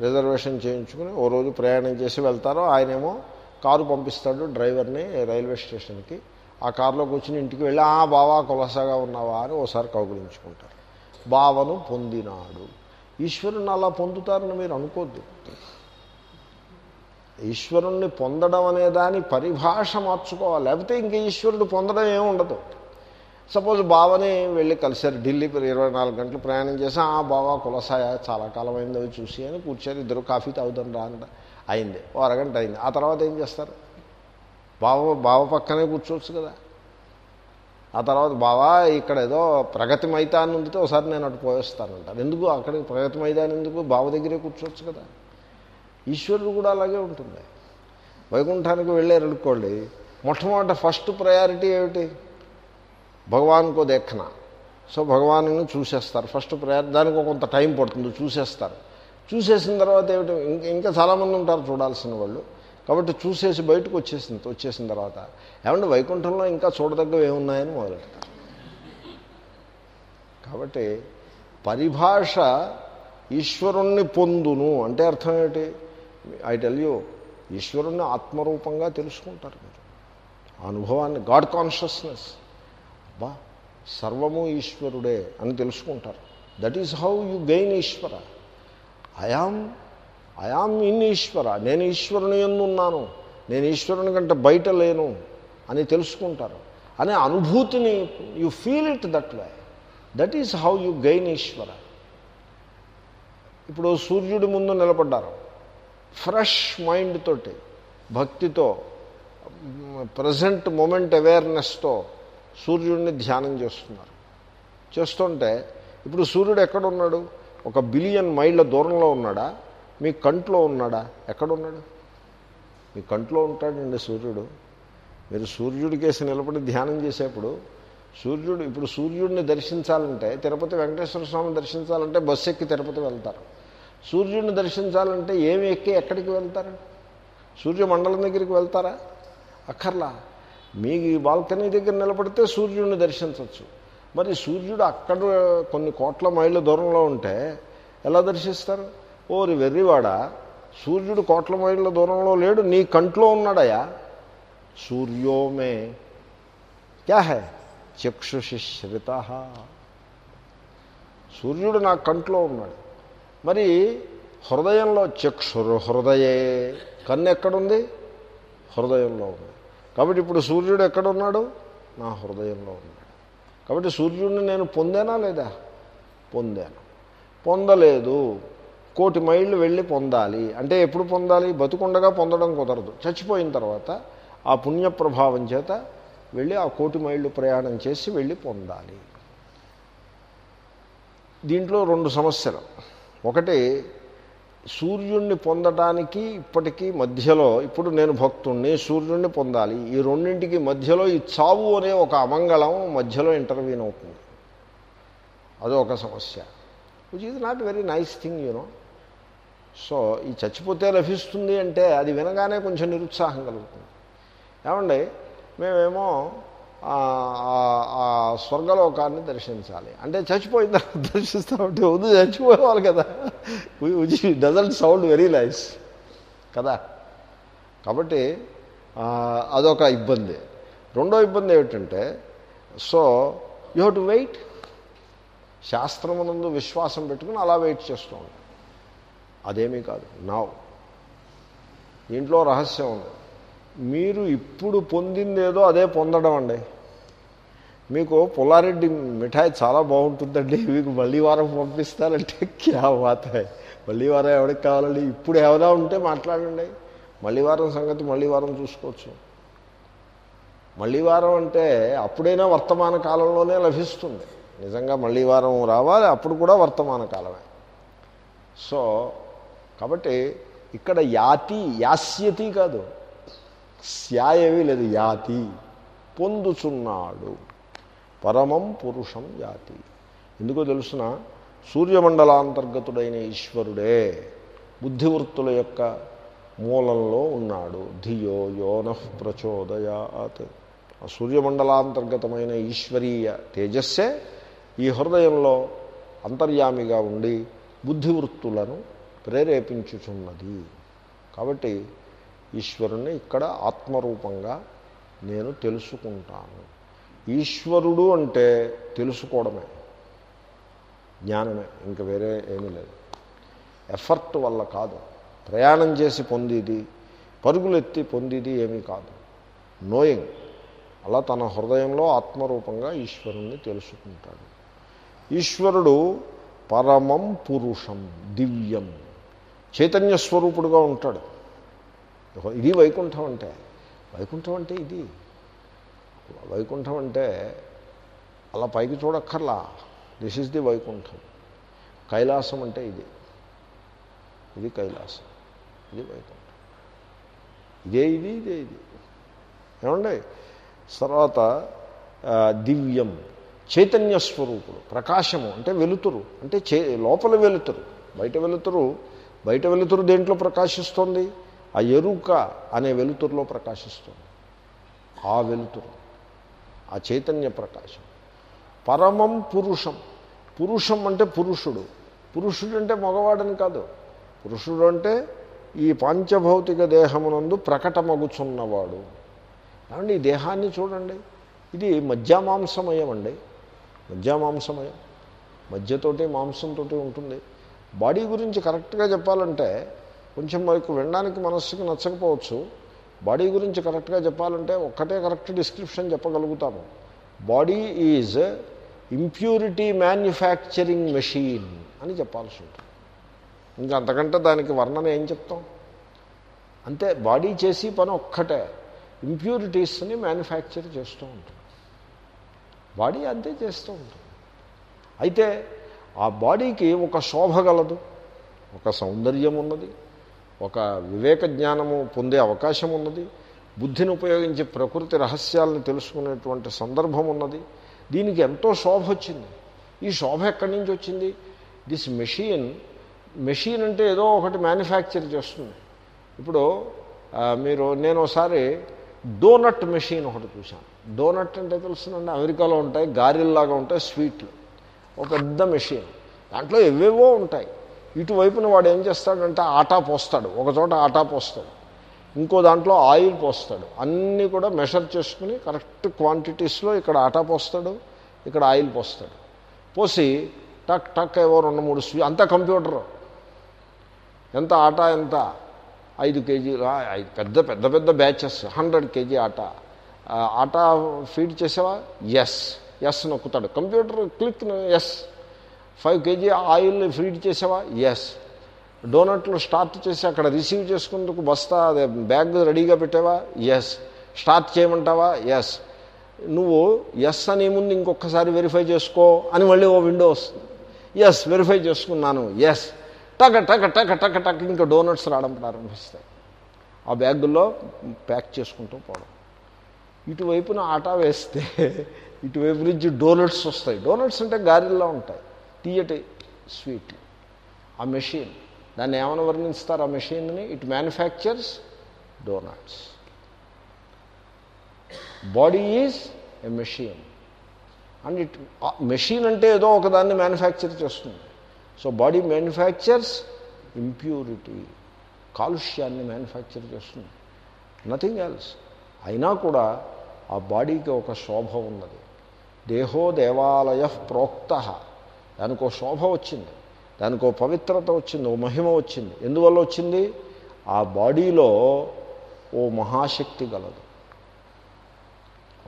రిజర్వేషన్ చేయించుకుని ఓ రోజు ప్రయాణం చేసి వెళ్తారో ఆయనేమో కారు పంపిస్తాడు డ్రైవర్ని రైల్వే స్టేషన్కి. ఆ కారులో కూర్చుని ఇంటికి వెళ్ళి ఆ బావా కొలసాగా ఉన్నావా? అని ఓసారి కౌగులించుకుంటారు. బావను పొందినాడు. ఈశ్వరుని అలా పొందుతారని మీరు అనుకోద్దు. ఈశ్వరుణ్ణి పొందడం అనే దాని పరిభాష మార్చుకోవాలి. లేకపోతే ఇంక ఈశ్వరుడు పొందడం ఏమి ఉండదు. సపోజ్ బావని వెళ్ళి కలిశారు. ఢిల్లీ ఇరవై నాలుగు గంటలు ప్రయాణం చేసి ఆ బావా కులసాయ చాలా కాలం అయింది అవి చూసి అని కూర్చొని ఇద్దరు కాఫీ తాగుతాం రా అంట. అయింది. ఓ అరగంట అయింది. ఆ తర్వాత ఏం చేస్తారు? బావ బావ పక్కనే కూర్చోవచ్చు కదా. ఆ తర్వాత బావా ఇక్కడ ఏదో ప్రగతి మైదానం ఉందితే ఒకసారి నేను అటు పోయేస్తానంటారు. ఎందుకు? అక్కడికి ప్రగతి మైదానం ఎందుకు? బావ దగ్గరే కూర్చోవచ్చు కదా. ఈశ్వరుడు కూడా అలాగే ఉంటుంది వైకుంఠానికి వెళ్ళారనుకోండి మొట్టమొదట ఫస్ట్ ప్రయారిటీ ఏమిటి? భగవాన్కో దేఖన సో భగవాను చూసేస్తారు. ఫస్ట్ ప్రయారిటీ దానికి కొంత టైం పడుతుంది చూసేస్తారు. చూసేసిన తర్వాత ఏమిటి? ఇంకా చాలామంది ఉంటారు చూడాల్సిన వాళ్ళు. కాబట్టి చూసేసి బయటకు వచ్చేసింది వచ్చేసిన తర్వాత. ఏమంటే వైకుంఠంలో ఇంకా చూడదగ్గవి ఏమున్నాయని మొదలెడతారు. కాబట్టి పరిభాష ఈశ్వరుణ్ణి పొందును. అంటే అర్థం ఏమిటి? ఐ టెల్ యూ ఈశ్వరుణ్ణి ఆత్మరూపంగా తెలుసుకుంటారు మీరు. ఆ అనుభవాన్ని గాడ్ కాన్షియస్నెస్ బా సర్వము ఈశ్వరుడే అని తెలుసుకుంటారు. That is how you gain Ishwara. I am I am in Ishwara. నేను ఈశ్వరుని ఎందున్నాను? నేను ఈశ్వరుని కంటే బయట లేను అని తెలుసుకుంటారు. అనే అనుభూతిని you feel it that way that is how you gain Ishwara. ఇప్పుడు సూర్యుడి ముందు నిలబడ్డారు. ఫ్రెష్ మైండ్ తోటి భక్తితో ప్రజెంట్ మూమెంట్ అవేర్నెస్తో సూర్యుడిని ధ్యానం చేస్తున్నారు. చేస్తుంటే ఇప్పుడు సూర్యుడు ఎక్కడున్నాడు? ఒక బిలియన్ మైళ్ళ దూరంలో ఉన్నాడా? మీ కంట్లో ఉన్నాడా? ఎక్కడున్నాడు? మీ కంట్లో ఉంటాడండి సూర్యుడు. మీరు సూర్యుడి కేసి నిలబడి ధ్యానం చేసేప్పుడు సూర్యుడు ఇప్పుడు సూర్యుడిని దర్శించాలంటే తిరుపతి వెంకటేశ్వర స్వామిని దర్శించాలంటే బస్సు ఎక్కి తిరుపతి వెళ్తారు. సూర్యుడిని దర్శించాలంటే ఏమి ఎక్కి ఎక్కడికి వెళ్తారు? సూర్యమండలం దగ్గరికి వెళ్తారా? అక్కర్లా. మీ బాల్కనీ దగ్గర నిలబడితే సూర్యుడిని దర్శించవచ్చు మరి సూర్యుడు అక్కడ కొన్ని కోట్ల మైళ్ళ దూరంలో ఉంటే ఎలా దర్శిస్తారు? ఓరి వెర్రివాడ సూర్యుడు కోట్ల మైళ్ళ దూరంలో లేడు నీ కంట్లో ఉన్నాడయా? సూర్యోమే క్యా హై? చక్షుషి శ్రిత సూర్యుడు నా కంట్లో ఉన్నాడు. మరి హృదయంలో చక్షురు హృదయే కన్ను ఎక్కడుంది? హృదయంలో ఉంది. కాబట్టి ఇప్పుడు సూర్యుడు ఎక్కడున్నాడు? నా హృదయంలో ఉన్నాడు. కాబట్టి సూర్యుడిని నేను పొందానా లేదా? పొందాను. పొందలేదు. కోటి మైళ్ళు వెళ్ళి పొందాలి. అంటే ఎప్పుడు పొందాలి? బతుకుండగా పొందడం కుదరదు. చచ్చిపోయిన తర్వాత ఆ పుణ్య ప్రభావం చేత వెళ్ళి ఆ కోటి మైళ్ళు ప్రయాణం చేసి వెళ్ళి పొందాలి. దీంట్లో రెండు సమస్యలు. ఒకటి సూర్యుణ్ణి పొందటానికి ఇప్పటికీ మధ్యలో ఇప్పుడు నేను భక్తుణ్ణి సూర్యుణ్ణి పొందాలి. ఈ రెండింటికి మధ్యలో ఈ చావు అనే ఒక అమంగళం మధ్యలో ఇంటర్వ్యూన్ అవుతుంది. అదొక ఒక సమస్య which is not very nice thing you know so ఈ చచ్చిపోతే లభిస్తుంది అంటే అది వినగానే కొంచెం నిరుత్సాహం కలుగుతుంది. ఏమండి? మేమేమో స్వర్గలోకాన్ని దర్శించాలి. అంటే చచ్చిపోయిన తర్వాత దర్శిస్తామంటే వద్దు చచ్చిపోయేవాళ్ళు కదా. Which doesn't sound very nice కదా. కాబట్టి అదొక ఇబ్బంది. రెండో ఇబ్బంది ఏమిటంటే so you have to wait శాస్త్రమునందు విశ్వాసం పెట్టుకుని అలా వెయిట్ చేస్తూ ఉంటాం అదేమీ కాదు. నావ్ దీంట్లో రహస్యం ఉంది. మీరు ఇప్పుడు పొందిందేదో అదే పొందడం అండి. మీకు పుల్లారెడ్డి మిఠాయి చాలా బాగుంటుందండి. మీకు మళ్ళీ వారం పంపిస్తారంటే క్యా వాతాయి మళ్ళీ వారం ఎవరికి కావాలండి? ఇప్పుడు ఏమైనా ఉంటే మాట్లాడండి. మళ్ళీ వారం సంగతి మళ్ళీ వారం చూసుకోవచ్చు. మళ్ళీ వారం అంటే అప్పుడైనా వర్తమాన కాలంలోనే లభిస్తుంది. నిజంగా మళ్ళీ వారం రావాలి అప్పుడు కూడా వర్తమాన కాలమే. సో కాబట్టి ఇక్కడ యాతి యాస్యతి కాదు. స్యాయవి లేదు యాతి. పొందుచున్నాడు. పరమం పురుషం యాతి ఎందుకో తెలుసిన సూర్యమండలాంతర్గతుడైన ఈశ్వరుడే బుద్ధివృత్తుల యొక్క మూలంలో ఉన్నాడు. ధియో యోన ప్రచోదయాత్. ఆ సూర్యమండలాంతర్గతమైన ఈశ్వరీయ తేజస్సే ఈ హృదయంలో అంతర్యామిగా ఉండి బుద్ధివృత్తులను ప్రేరేపించుచున్నది. కాబట్టి ఈశ్వరుణ్ణి ఇక్కడ ఆత్మరూపంగా నేను తెలుసుకుంటాను. ఈశ్వరుడు అంటే తెలుసుకోవడమే. జ్ఞానమే. ఇంక వేరే ఏమీ లేదు. ఎఫర్ట్ వల్ల కాదు. ప్రయాణం చేసి పొందేది పరుగులెత్తి పొందేది ఏమీ కాదు. నోయింగ్. అలా తన హృదయంలో ఆత్మరూపంగా ఈశ్వరుణ్ణి తెలుసుకుంటాడు. ఈశ్వరుడు పరమం పురుషం దివ్యం. చైతన్య స్వరూపుడుగా ఉంటాడు. ఇది వైకుంఠం అంటే. వైకుంఠం అంటే ఇది. వైకుంఠం అంటే అలా పైకి చూడక్కర్లా. This is the Vaikuntham. Kailasam అంటే ఇది. ఇది కైలాసం. ఇది వైకుంఠం. ఇదే ఇది ఇదే ఇది. ఏమండి? తర్వాత దివ్యం చైతన్య స్వరూపుడు ప్రకాశము అంటే వెలుతురు అంటే చే లోపల వెలుతురు. బయట వెలుతురు బయట వెలుతురు దేంట్లో ప్రకాశిస్తోంది? ఆ ఎరుక అనే వెలుతురులో ప్రకాశిస్తుంది. ఆ వెలుతురు. ఆ చైతన్య ప్రకాశం. పరమం పురుషం. పురుషం అంటే పురుషుడు. పురుషుడు అంటే మగవాడని కాదు. పురుషుడు అంటే ఈ పాంచభౌతిక దేహమునందు ప్రకటమగుచున్నవాడు. ఏమండి ఈ దేహాన్ని చూడండి. ఇది మధ్యమాంసమయం అండి. మధ్యమాంసమయం. మధ్యతోటి మాంసంతో ఉంటుంది. బాడీ గురించి కరెక్ట్గా చెప్పాలంటే కొంచెం మనకు వినడానికి మనస్సుకి నచ్చకపోవచ్చు. బాడీ గురించి కరెక్ట్గా చెప్పాలంటే ఒక్కటే correct description చెప్పగలుగుతాము. Body is impurity manufacturing machine అని చెప్పాల్సి ఉంటుంది. ఇంకా అంతకంటే దానికి వర్ణన ఏం చెప్తాం? అంతే బాడీ చేసి పని ఒక్కటే ఇంప్యూరిటీస్ని మ్యానుఫ్యాక్చర్ చేస్తూ ఉంటుంది. బాడీ అంతే చేస్తూ ఉంటుంది. అయితే ఆ బాడీకి ఒక శోభ గలదు ఒక సౌందర్యం ఉన్నది ఒక వివేక జ్ఞానము పొందే అవకాశం ఉన్నది. బుద్ధిని ఉపయోగించి ప్రకృతి రహస్యాలను తెలుసుకునేటువంటి సందర్భం ఉన్నది. దీనికి ఎంతో శోభ వచ్చింది. ఈ శోభ ఎక్కడి నుంచి వచ్చింది? దిస్ మెషిన్ మెషిన్ అంటే ఏదో ఒకటి మ్యానుఫ్యాక్చర్ చేస్తుంది. ఇప్పుడు మీరు నేను ఒకసారి డోనట్ మెషిన్ ఒకటి చూశాను. డోనట్ అంటే తెలుసునండి అమెరికాలో ఉంటాయి గారెల్లాగా ఉంటాయి స్వీట్లు ఒక పెద్ద మెషిన్ దాంట్లో ఎవేవో ఉంటాయి. ఇటువైపున వాడు ఏం చేస్తాడంటే ఆటా పోస్తాడు. ఒక చోట ఆటా పోస్తాడు. ఇంకో దాంట్లో ఆయిల్ పోస్తాడు. అన్నీ కూడా మెషర్ చేసుకుని కరెక్ట్ క్వాంటిటీస్లో ఇక్కడ ఆటా పోస్తాడు ఇక్కడ ఆయిల్ పోస్తాడు. పోసి టక్ టక్ ఏవో రెండు మూడు స్వీ అంతా కంప్యూటర్. ఎంత ఆటా ఎంత? ఐదు కేజీలు ఐదు పెద్ద పెద్ద పెద్ద batches hundred KG atta. Atta feed చేసావా? Yes yes నొక్కుతాడు. Computer click yes five KG oil feed చేసావా? ఎస్ డోనట్లు స్టార్ట్ చేసి అక్కడ రిసీవ్ చేసుకుందుకు బస్తా అదే బ్యాగ్ రెడీగా పెట్టావా? ఎస్ స్టార్ట్ చేయమంటావా? ఎస్ నువ్వు ఎస్ అనే ముందు ఇంకొకసారి వెరిఫై చేసుకో అని మళ్ళీ ఓ విండో వస్తుంది. ఎస్ వెరిఫై చేసుకున్నాను. ఎస్ టక టక టక టక టక ఇంకా డోనట్స్ రావడం ప్రారంభిస్తాయి. ఆ బ్యాగుల్లో ప్యాక్ చేసుకుంటూ పోవడం. ఇటువైపున ఆటా వేస్తే ఇటువైపు నుంచి డోనట్స్ వస్తాయి. డోనట్స్ అంటే గారెల్లో ఉంటాయి. తీయటి స్వీట్ ఆ మెషిన్ దాన్ని ఏమైనా వర్ణిస్తారు? ఆ మెషిన్ని it manufactures donuts body is a machine and it machine అంటే ఏదో ఒకదాన్ని మ్యానుఫ్యాక్చర్ చేస్తుంది. సో బాడీ మ్యానుఫ్యాక్చర్స్ ఇంప్యూరిటీ కాలుష్యాన్ని మ్యానుఫ్యాక్చర్ చేస్తుంది. నథింగ్ ఎల్స్ అయినా కూడా ఆ బాడీకి ఒక శోభ ఉన్నది. దేహో దేవాలయ ప్రోక్త. దానికి ఒక శోభ వచ్చింది దానికి పవిత్రత వచ్చింది ఓ మహిమ వచ్చింది. ఎందువల్ల వచ్చింది? ఆ బాడీలో ఓ మహాశక్తి గలదు.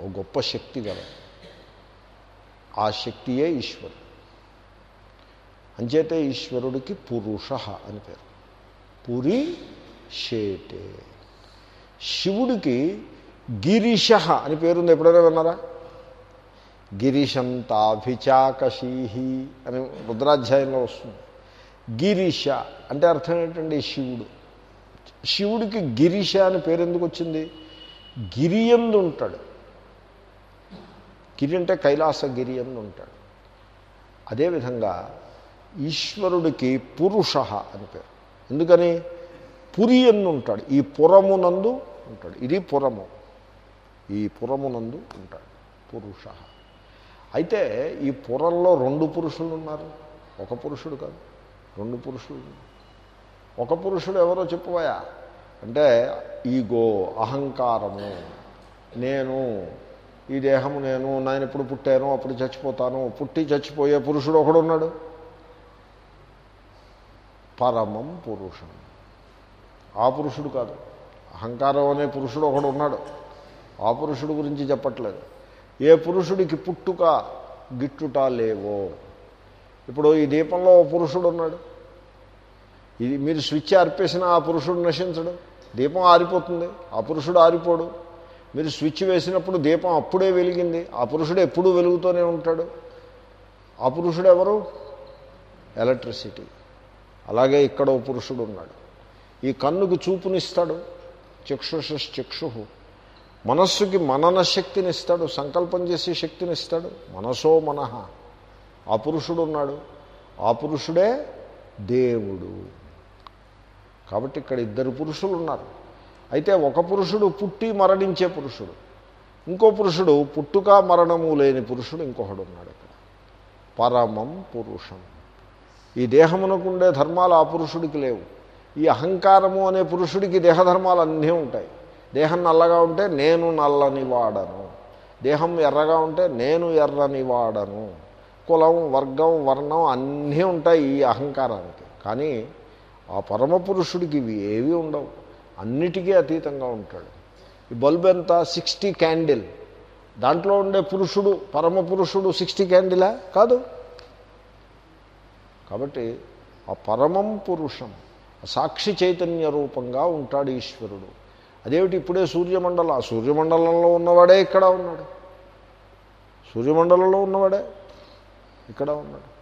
ఓ గొప్ప శక్తి గలదు. ఆ శక్తియే ఈశ్వరుడు. అంచేతే ఈశ్వరుడికి పురుష అని పేరు. పురి షేటే శివుడికి గిరీశ అని పేరుంది. ఎప్పుడైనా విన్నారా? గిరీశంతాభిచాకశీహి అని రుద్రాధ్యాయంలో వస్తుంది. గిరీష అంటే అర్థం ఏంటండి శివుడు. శివుడికి గిరిష అని పేరు ఎందుకు వచ్చింది? గిరియందు ఉంటాడు. గిరి అంటే కైలాస గిరియందు ఉంటాడు. అదేవిధంగా ఈశ్వరుడికి పురుష అని పేరు. ఎందుకని? పురి ఎందు ఉంటాడు. ఈ పురమునందు ఉంటాడు. ఇది పురము. ఈ పురమునందు ఉంటాడు. పురుష. అయితే ఈ పురంలో రెండు పురుషులు ఉన్నారు. ఒక పురుషుడు కాదు రెండు పురుషులు ఒక పురుషుడు ఎవరో చెప్పబోయా అంటే ఈగో అహంకారము నేను ఈ దేహము నేను నేను ఇప్పుడు పుట్టాను అప్పుడు చచ్చిపోతాను పుట్టి చచ్చిపోయే పురుషుడు ఒకడు ఉన్నాడు. పరమం పురుషం. ఆ పురుషుడు కాదు అహంకారం అనే పురుషుడు ఒకడు ఉన్నాడు. ఆ పురుషుడు గురించి చెప్పట్లేదు. ఏ పురుషుడికి పుట్టుక గిట్టుట లేవో. ఇప్పుడు ఈ దీపంలో ఓ పురుషుడు ఉన్నాడు ఇది మీరు స్విచ్ ఆర్పేసిన ఆ పురుషుడు నశించడు. దీపం ఆరిపోతుంది ఆ పురుషుడు ఆరిపోడు. మీరు స్విచ్ వేసినప్పుడు దీపం అప్పుడే వెలిగింది ఆ పురుషుడు ఎప్పుడూ వెలుగుతూనే ఉంటాడు. ఆ పురుషుడు ఎవరు? ఎలక్ట్రిసిటీ. అలాగే ఇక్కడ ఓ పురుషుడు ఉన్నాడు ఈ కన్నుకి చూపునిస్తాడు. చక్షుషశ్చక్షు. మనస్సుకి మనన శక్తిని ఇస్తాడు సంకల్పం చేసే శక్తిని ఇస్తాడు. మనసో మనహ. ఆ పురుషుడు ఉన్నాడు. ఆ పురుషుడే దేవుడు. కాబట్టి ఇక్కడ ఇద్దరు పురుషులు ఉన్నారు. అయితే ఒక పురుషుడు పుట్టి మరణించే పురుషుడు. ఇంకో పురుషుడు పుట్టుక మరణము లేని పురుషుడు ఇంకొకడు ఉన్నాడు ఇక్కడ. పరమం పురుషం. ఈ దేహమునకు ఉండే ధర్మాలు ఆ పురుషుడికి లేవు. ఈ అహంకారము అనే పురుషుడికి దేహధర్మాలు అన్నీ ఉంటాయి. దేహం నల్లగా ఉంటే నేను నల్లని వాడను. దేహం ఎర్రగా ఉంటే నేను ఎర్రని వాడను. కులం వర్గం వర్ణం అన్నీ ఉంటాయి ఈ అహంకారానికి. కానీ ఆ పరమ పురుషుడికి ఇవి ఏవి ఉండవు. అన్నిటికీ అతీతంగా ఉంటాడు. ఈ బల్బ్ ఎంత? Sixty candle. దాంట్లో ఉండే పురుషుడు పరమ పురుషుడు సిక్స్టీ క్యాండిలా? కాదు. కాబట్టి ఆ పరమం పురుషం సాక్షి చైతన్య రూపంగా ఉంటాడు ఈశ్వరుడు. అదేమిటి ఇప్పుడే సూర్యమండలం? ఆ సూర్యమండలంలో ఉన్నవాడే ఇక్కడ ఉన్నాడు. సూర్యమండలంలో ఉన్నవాడే ఇక్కడ ఉన్నాడు.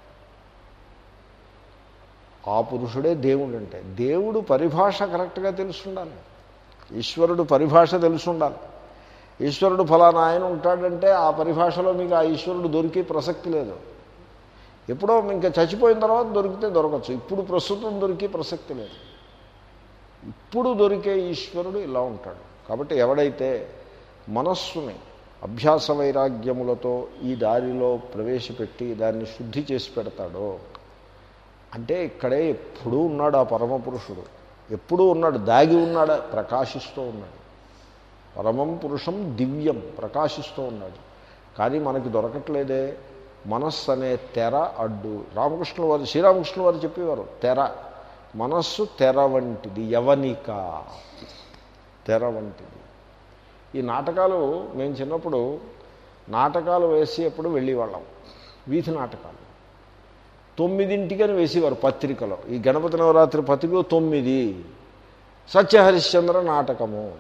ఆ పురుషుడే దేవుడు అంటే. దేవుడు పరిభాష కరెక్ట్గా తెలుసుండాలి. ఈశ్వరుడు పరిభాష తెలుసుండాలి. ఈశ్వరుడు ఫలానా ఆయన ఉంటాడంటే ఆ పరిభాషలో మీకు ఆ ఈశ్వరుడు దొరికే ప్రసక్తి లేదు. ఎప్పుడో ఇంకా చచ్చిపోయిన తర్వాత దొరికితే దొరకచ్చు. ఇప్పుడు ప్రస్తుతం దొరికే ప్రసక్తి లేదు. ఇప్పుడు దొరికే ఈశ్వరుడు ఇలా ఉంటాడు. కాబట్టి ఎవడైతే మనస్సుని అభ్యాస వైరాగ్యములతో ఈ దారిలో ప్రవేశపెట్టి దాన్ని శుద్ధి చేసి పెడతాడో అంటే ఇక్కడే ఎప్పుడూ ఉన్నాడు ఆ పరమపురుషుడు. ఎప్పుడూ ఉన్నాడు దాగి ఉన్నాడు ప్రకాశిస్తూ ఉన్నాడు. పరమం పురుషం దివ్యం ప్రకాశిస్తూ ఉన్నాడు. కానీ మనకి దొరకట్లేదే మనస్సు అనే తెర అడ్డు. రామకృష్ణ వారు శ్రీరామకృష్ణ వారు చెప్పేవారు తెర. మనస్సు తెర వంటిది యవనిక. తెర వంటిది. ఈ నాటకాలు మేము చిన్నప్పుడు నాటకాలు వేసేప్పుడు వెళ్ళేవాళ్ళం. వీధి నాటకాలు. తొమ్మిదింటికని వేసేవారు పత్రికలో. ఈ గణపతి నవరాత్రి పత్రికలో తొమ్మిది. సత్యహరిశ్చంద్ర నాటకము.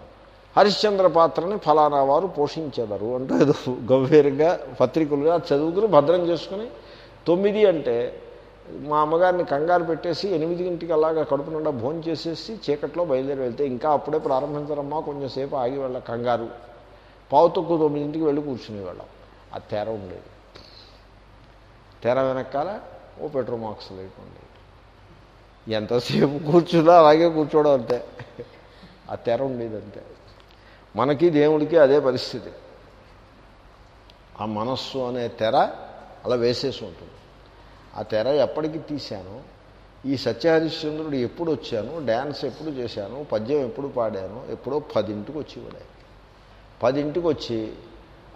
హరిశ్చంద్ర పాత్రని ఫలానా వారు పోషించేదారు అంటే ఏదో గంభీరంగా పత్రికలుగా చదువుకుని భద్రం చేసుకుని తొమ్మిది అంటే మా అమ్మగారిని కంగారు పెట్టేసి ఎనిమిదింటికి అలాగా కడుపు నిండా భోజనం చేసేసి చీకట్లో బయలుదేరి వెళ్తే ఇంకా అప్పుడే ప్రారంభించరమ్మా కొంచెంసేపు ఆగి వెళ్ళ కంగారు. పావు తక్కువ తొమ్మిదింటికి వెళ్ళి కూర్చునే వెళ్ళాం. ఆ తెర ఉండేది. తెర వెనకాల ఓ పెట్రోల్ మార్క్స్ లేకుండా ఎంతసేపు కూర్చున్నా అలాగే కూర్చోవడం అంతే. ఆ తెర ఉండేది అంతే. మనకి దేవుడికి అదే పరిస్థితి. ఆ మనస్సు అనే తెర అలా వేసేసి ఉంటుంది. ఆ తెర ఎప్పటికి తీశాను. ఈ సత్యహరిశ్చంద్రుడు ఎప్పుడు వచ్చాను డ్యాన్స్ ఎప్పుడు చేశాను పద్యం ఎప్పుడు పాడాను ఎప్పుడో పదింటికి వచ్చేవాడే పదింటికి వచ్చి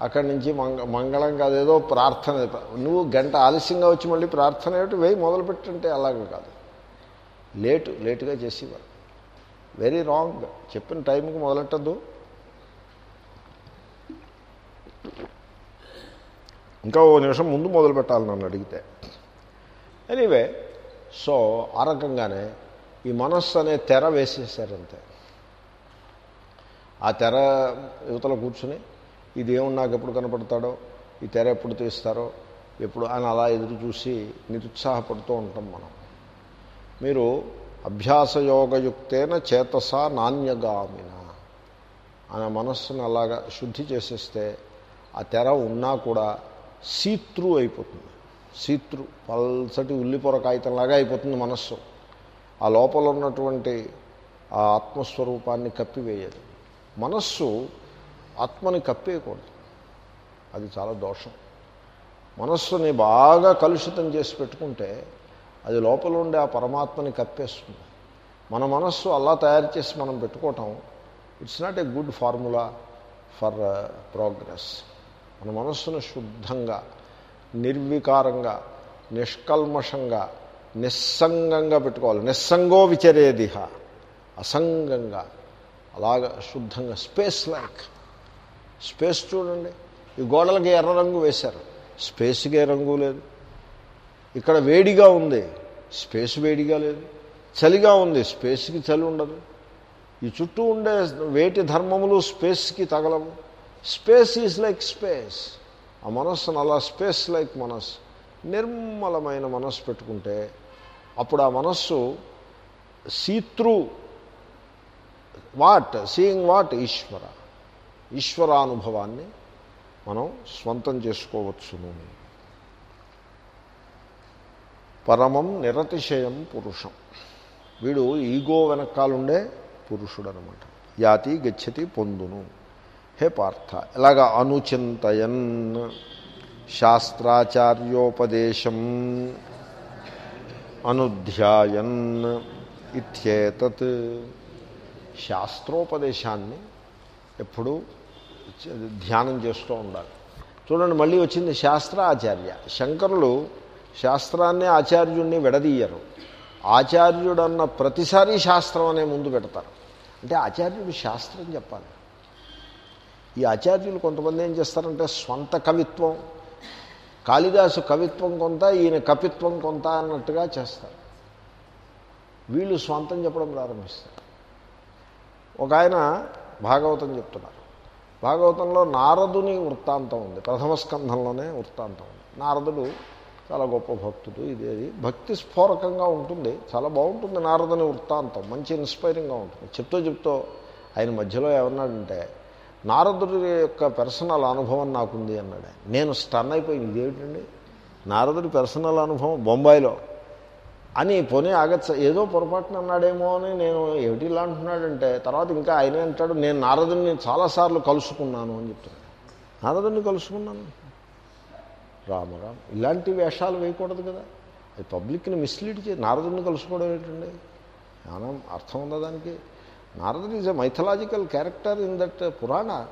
అక్కడి నుంచి మంగ మంగళం కాదేదో ప్రార్థన నువ్వు గంట ఆలస్యంగా వచ్చి మళ్ళీ ప్రార్థన ఏమిటి? వేయి మొదలుపెట్టంటే అలాగే కాదు. లేటు లేటుగా చేసేవారు వెరీ రాంగ్ చెప్పిన టైంకి మొదలెట్టద్దు. ఇంకా ఓ నిమిషం ముందు మొదలు పెట్టాలి నన్ను అడిగితే. ఎనీవే సో ఆ రకంగానే ఈ మనస్సు అనే తెర వేసేసారంతే. ఆ తెర యువతలో కూర్చుని ఈ దేవుడు నాకు ఎప్పుడు కనపడతాడో ఈ తెర ఎప్పుడు తీస్తారో ఎప్పుడు అని అలా ఎదురు చూసి నిరుత్సాహపడుతూ ఉంటాం మనం. మీరు అభ్యాసయోగయుక్తేన చేతస నాణ్యగామిన అనే మనస్సును అలాగా శుద్ధి చేసేస్తే ఆ తెర ఉన్నా కూడా సీత్రూ అయిపోతుంది. సీత్రు పల్సటి ఉల్లిపొర కాగితంలాగా అయిపోతుంది మనస్సు. ఆ లోపల ఉన్నటువంటి ఆ ఆత్మస్వరూపాన్ని కప్పివేయదు. మనస్సు ఆత్మని కప్పేయకూడదు. అది చాలా దోషం. మనస్సుని బాగా కలుషితం చేసి పెట్టుకుంటే అది లోపల ఉండే ఆ పరమాత్మని కప్పేస్తుంది. మన మనస్సు అలా తయారు చేసి మనం పెట్టుకోవటం it's not a good formula for uh, progress. మన మనస్సును శుద్ధంగా నిర్వికారంగా నిష్కల్మషంగా నిస్సంగంగా పెట్టుకోవాలి. నిస్సంగో విచరేదిహ. అసంగంగా. అలాగ శుద్ధంగా. Space like. స్పేస్ చూడండి. ఈ గోడలకి ఎర్ర రంగు వేశారు. స్పేస్కి రంగు లేదు. ఇక్కడ వేడిగా ఉంది. స్పేస్ వేడిగా లేదు. చలిగా ఉంది. స్పేస్కి చలి ఉండదు. ఈ చుట్టూ ఉండే వేటి ధర్మములు స్పేస్కి తగలవు. Space is like space. ఆ మనస్సును అలా స్పేస్ లైక్ మనస్సు నిర్మలమైన మనస్సు పెట్టుకుంటే అప్పుడు ఆ మనస్సు see through what seeing what? Ishwara. ఈశ్వరానుభవాన్ని మనం స్వంతం చేసుకోవచ్చును. పరమం నిరతిశయం పురుషం. వీడు ఈగో వెనకాలుండే పురుషుడు అనమాట యాతి గచ్చతి పొందును. హే పార్థ ఎలాగా అనుచింతయన్. శాస్త్రాచార్యోపదేశం అనుధ్యాయన్ ఇత్యేతత్. శాస్త్రోపదేశాన్ని ఎప్పుడూ ధ్యానం చేస్తూ ఉండాలి. చూడండి మళ్ళీ వచ్చింది శాస్త్ర ఆచార్య శంకరులు శాస్త్రాన్ని ఆచార్యుణ్ణి విడదీయరు. ఆచార్యుడన్న ప్రతిసారి శాస్త్రం అనే ముందు పెడతారు. అంటే ఆచార్యుడు శాస్త్రం చెప్పాలి. ఈ ఆచార్యులు కొంతమంది ఏం చేస్తారంటే స్వంత కవిత్వం కాళిదాసు కవిత్వం కొంత ఈయన కవిత్వం కొంత అన్నట్టుగా చేస్తారు. వీళ్ళు స్వంతం చెప్పడం ప్రారంభిస్తారు. ఒక ఆయన భాగవతం చెప్తున్నారు. భాగవతంలో నారదుని వృత్తాంతం ఉంది ప్రథమ స్కంధంలోనే వృత్తాంతం ఉంది. నారదుడు చాలా గొప్ప భక్తుడు ఇదేది భక్తి స్ఫోరకంగా ఉంటుంది చాలా బాగుంటుంది నారదుని వృత్తాంతం మంచి ఇన్స్పైరింగ్గా ఉంటుంది. చెప్తూ చెప్తూ ఆయన మధ్యలో ఏమన్నాడంటే నారదుడి యొక్క పర్సనల్ అనుభవం నాకుంది అన్నాడు నేను స్టన్ అయిపోయింది ఇదేమిటండి? నారదుడి పర్సనల్ అనుభవం బొంబాయిలో. అని పోనీ ఆగచ్చ ఏదో పొరపాటున అన్నాడేమో అని నేను ఏమిటి ఇలా అంటున్నాడంటే తర్వాత ఇంకా ఆయనే అంటాడు నేను నారదుడిని చాలాసార్లు కలుసుకున్నాను అని చెప్తున్నాడు. నారదుడిని కలుసుకున్నాను. రామరామ్ ఇలాంటి వేషాలు వేయకూడదు కదా. అది పబ్లిక్ని మిస్లీడ్ చే నారదుడిని కలుసుకోవడం ఏంటండి? ఏమైనా అర్థం ఉందా దానికి? నారదుడు is a mythological character in that purana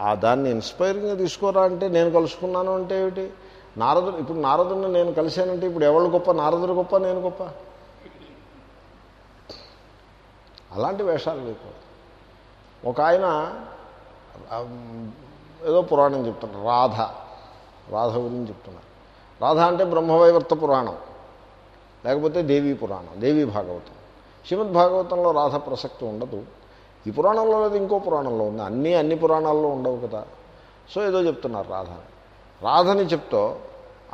ఆ దాన్ని ఇన్స్పైరింగ్గా తీసుకోరా అంటే నేను కలుసుకున్నాను అంటే ఏమిటి? నారదుడు ఇప్పుడు నారదుడిని నేను కలిశానంటే ఇప్పుడు ఎవరు గొప్ప? నారదుడు గొప్ప నేను గొప్ప? అలాంటి వేషాలు వేయకూడదు. ఒక ఆయన ఏదో పురాణం చెప్తున్నారు రాధ. రాధ గురించి చెప్తున్నారు. రాధ అంటే బ్రహ్మవైవర్త పురాణం. లేకపోతే దేవీ పురాణం దేవీ భాగవతం. శ్రీమద్ భాగవతంలో రాధ ప్రసక్తి ఉండదు. ఈ పురాణంలో లేదు ఇంకో పురాణంలో ఉంది. అన్నీ అన్ని పురాణాల్లో ఉండవు కదా. సో ఏదో చెప్తున్నారు రాధని రాధని చెప్తూ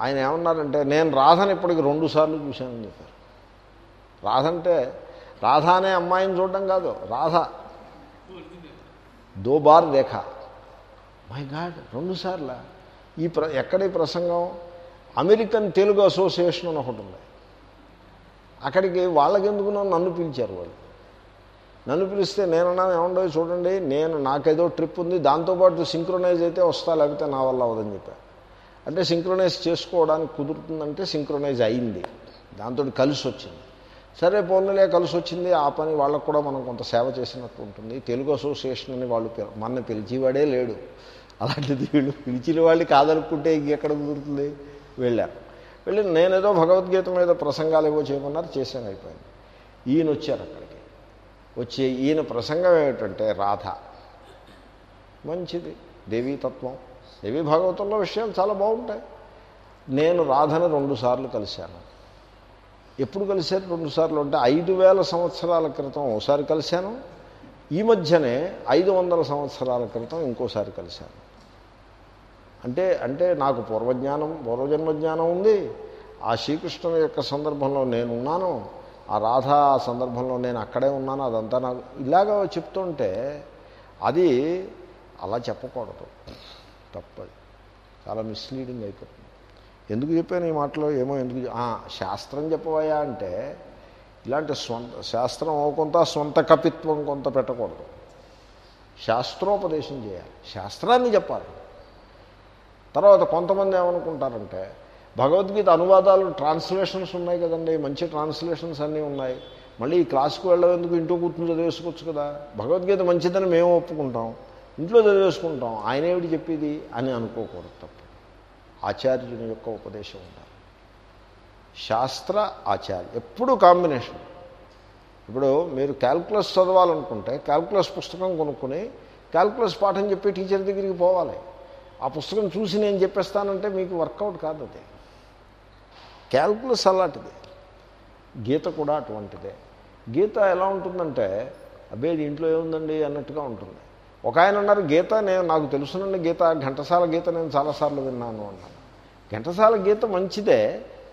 ఆయన ఏమన్నారంటే నేను రాధని ఇప్పటికి రెండు సార్లు చూశానని చెప్పారు. రాధ అంటే రాధ అనే అమ్మాయిని చూడడం కాదు రాధ. దోబార్ రేఖ. మై గాడ్ రెండుసార్ల ఈ ప్ర ఎక్కడ ఈ ప్రసంగం? అమెరికన్ తెలుగు అసోసియేషన్ అని ఒకటి ఉంది. అక్కడికి వాళ్ళకి ఎందుకునో నన్ను పిలిచారు వాళ్ళు? నన్ను పిలిస్తే నేనన్నా ఏముండవు చూడండి నేను నాకేదో ట్రిప్ ఉంది దాంతోపాటు సింక్రొనైజ్ అయితే వస్తా లేకపోతే నా వల్ల అవదని చెప్పా. అంటే సింక్రొనైజ్ చేసుకోవడానికి కుదురుతుందంటే సింక్రొనైజ్ అయింది. దాంతో కలిసి వచ్చింది సరే పోన్లే కలిసి వచ్చింది ఆ పని వాళ్ళకు కూడా మనం కొంత సేవ చేసినట్టు ఉంటుంది. తెలుగు అసోసియేషన్ అని వాళ్ళు మన పిలిచేవాడే లేడు. అలాంటిది వీళ్ళు పిలిచిన వాళ్ళు కాదనుకుంటే ఇంకెక్కడ కుదురుతుంది? వెళ్ళారు వెళ్ళి నేనేదో భగవద్గీత మీద ప్రసంగాలు ఏవో చేయమన్నారు చేశాను అయిపోయింది. ఈయన వచ్చారు అక్కడికి. వచ్చి ఈయన ప్రసంగం ఏమిటంటే రాధ. మంచిది. దేవీతత్వం దేవీ భాగవతంలో విషయాలు చాలా బాగుంటాయి. నేను రాధను రెండుసార్లు కలిశాను. ఎప్పుడు కలిశారు రెండుసార్లు అంటే ఐదు వేల సంవత్సరాల క్రితం ఒకసారి కలిశాను. ఈ మధ్యనే ఐదు వందల సంవత్సరాల క్రితం ఇంకోసారి కలిశాను. అంటే అంటే నాకు పూర్వజ్ఞానం పూర్వజన్మ జ్ఞానం ఉంది. ఆ శ్రీకృష్ణుని యొక్క సందర్భంలో నేను ఉన్నాను ఆ రాధ ఆ సందర్భంలో నేను అక్కడే ఉన్నాను. అదంతా నాకు ఇలాగ చెప్తుంటే అది అలా చెప్పకూడదు. తప్పది. చాలా మిస్లీడింగ్ అయిపోతుంది. ఎందుకు చెప్పాను ఈ మాటలో? ఏమో ఎందుకు శాస్త్రం చెప్పవయా అంటే ఇలాంటి స్వంత శాస్త్రం ఓ కొంత స్వంత కపిత్వం కొంత పెట్టకూడదు. శాస్త్రోపదేశం చేయాలి. శాస్త్రాన్ని చెప్పాలి. తర్వాత కొంతమంది ఏమనుకుంటారంటే భగవద్గీత అనువాదాలు ట్రాన్స్లేషన్స్ ఉన్నాయి కదండి మంచి ట్రాన్స్లేషన్స్ అన్నీ ఉన్నాయి. మళ్ళీ ఈ క్లాస్కి వెళ్ళేందుకు ఇంట్లో కూర్చుని చదివేసుకోవచ్చు కదా. భగవద్గీత మంచిదని మేము ఒప్పుకుంటాం. ఇంట్లో చదివేసుకుంటాం. ఆయన ఏమిటి చెప్పేది అని అనుకోకూడదు తప్పు. ఆచార్యుని యొక్క ఉపదేశం ఉండాలి. శాస్త్ర ఆచార్య ఎప్పుడు కాంబినేషన్. ఇప్పుడు మీరు క్యాల్కులస్ చదవాలనుకుంటే క్యాల్కులస్ పుస్తకం కొనుక్కుని క్యాల్కులస్ పాఠం చెప్పి టీచర్ దగ్గరికి పోవాలి. ఆ పుస్తకం చూసి నేను చెప్పేస్తానంటే మీకు వర్కౌట్ కాదు అది. క్యాల్కులస్ అలాంటిది. గీత కూడా అటువంటిదే. గీత ఎలా ఉంటుందంటే అబ్బే దీంట్లో ఏముందండి అన్నట్టుగా ఉంటుంది. ఒక ఆయన అన్నారు గీత నేను నాకు తెలుసునండి గీత ఘంటసాల గీత నేను చాలాసార్లు విన్నాను అన్నాను ఘంటసాల గీత మంచిదే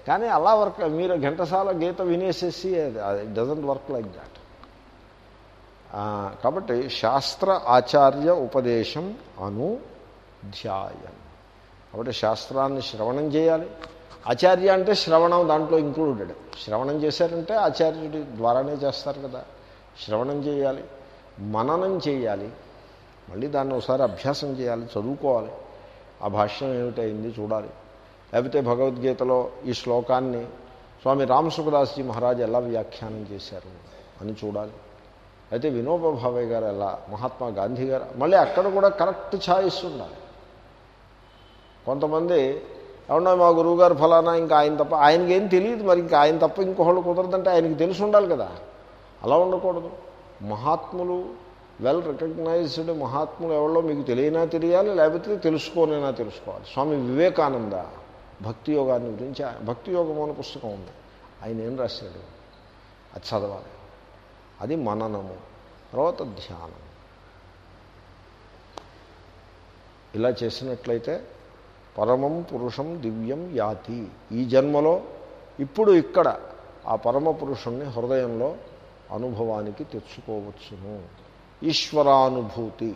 కానీ అలా వర్క్ మీరు Ghantasala Gita వినేసేసి it doesn't work like that కాబట్టి శాస్త్ర ఆచార్య ఉపదేశం అను ధ్యాయం కాబట్టి శాస్త్రాన్ని శ్రవణం చేయాలి. ఆచార్య అంటే శ్రవణం దాంట్లో ఇంక్లూడెడ్. శ్రవణం చేశారంటే ఆచార్యుడి ద్వారానే చేస్తారు కదా. శ్రవణం చేయాలి మననం చేయాలి మళ్ళీ దాన్ని ఒకసారి అభ్యాసం చేయాలి చదువుకోవాలి. ఆ భాష్యం ఏమిటైంది చూడాలి. లేకపోతే భగవద్గీతలో ఈ శ్లోకాన్ని స్వామి రామసుఖదాస్జీ మహారాజ్ ఎలా వ్యాఖ్యానం చేశారు అని చూడాలి. అయితే వినోబా భావే గారు ఎలా మహాత్మా గాంధీ గారు మళ్ళీ అక్కడ కూడా కరెక్ట్ ఛాయిస్ ఉండాలి. కొంతమంది ఏమన్నా మా గురువుగారు ఫలానా ఇంకా ఆయన తప్ప ఆయనకి తెలియదు మరి ఇంకా ఆయన తప్ప ఇంకొకళ్ళు కుదరదంటే ఆయనకి తెలిసి ఉండాలి కదా. అలా ఉండకూడదు. మహాత్ములు వెల్ రికగ్నైజ్డ్ మహాత్ములు ఎవరో మీకు తెలియనా తెలియాలి లేకపోతే తెలుసుకోనైనా తెలుసుకోవాలి. స్వామి వివేకానంద భక్తి యోగాన్ని గురించి భక్తి యోగం అనే పుస్తకం ఉంది. ఆయన ఏం రాశాడు? అది చదవాలి. అది మననము తర్వాత ధ్యానం ఇలా చేసినట్లయితే పరమం పురుషం దివ్యం యాతి. ఈ జన్మలో ఇప్పుడు ఇక్కడ ఆ పరమ పురుషుణ్ణి హృదయంలో అనుభవానికి తెచ్చుకోవచ్చును. ఈశ్వరానుభూతి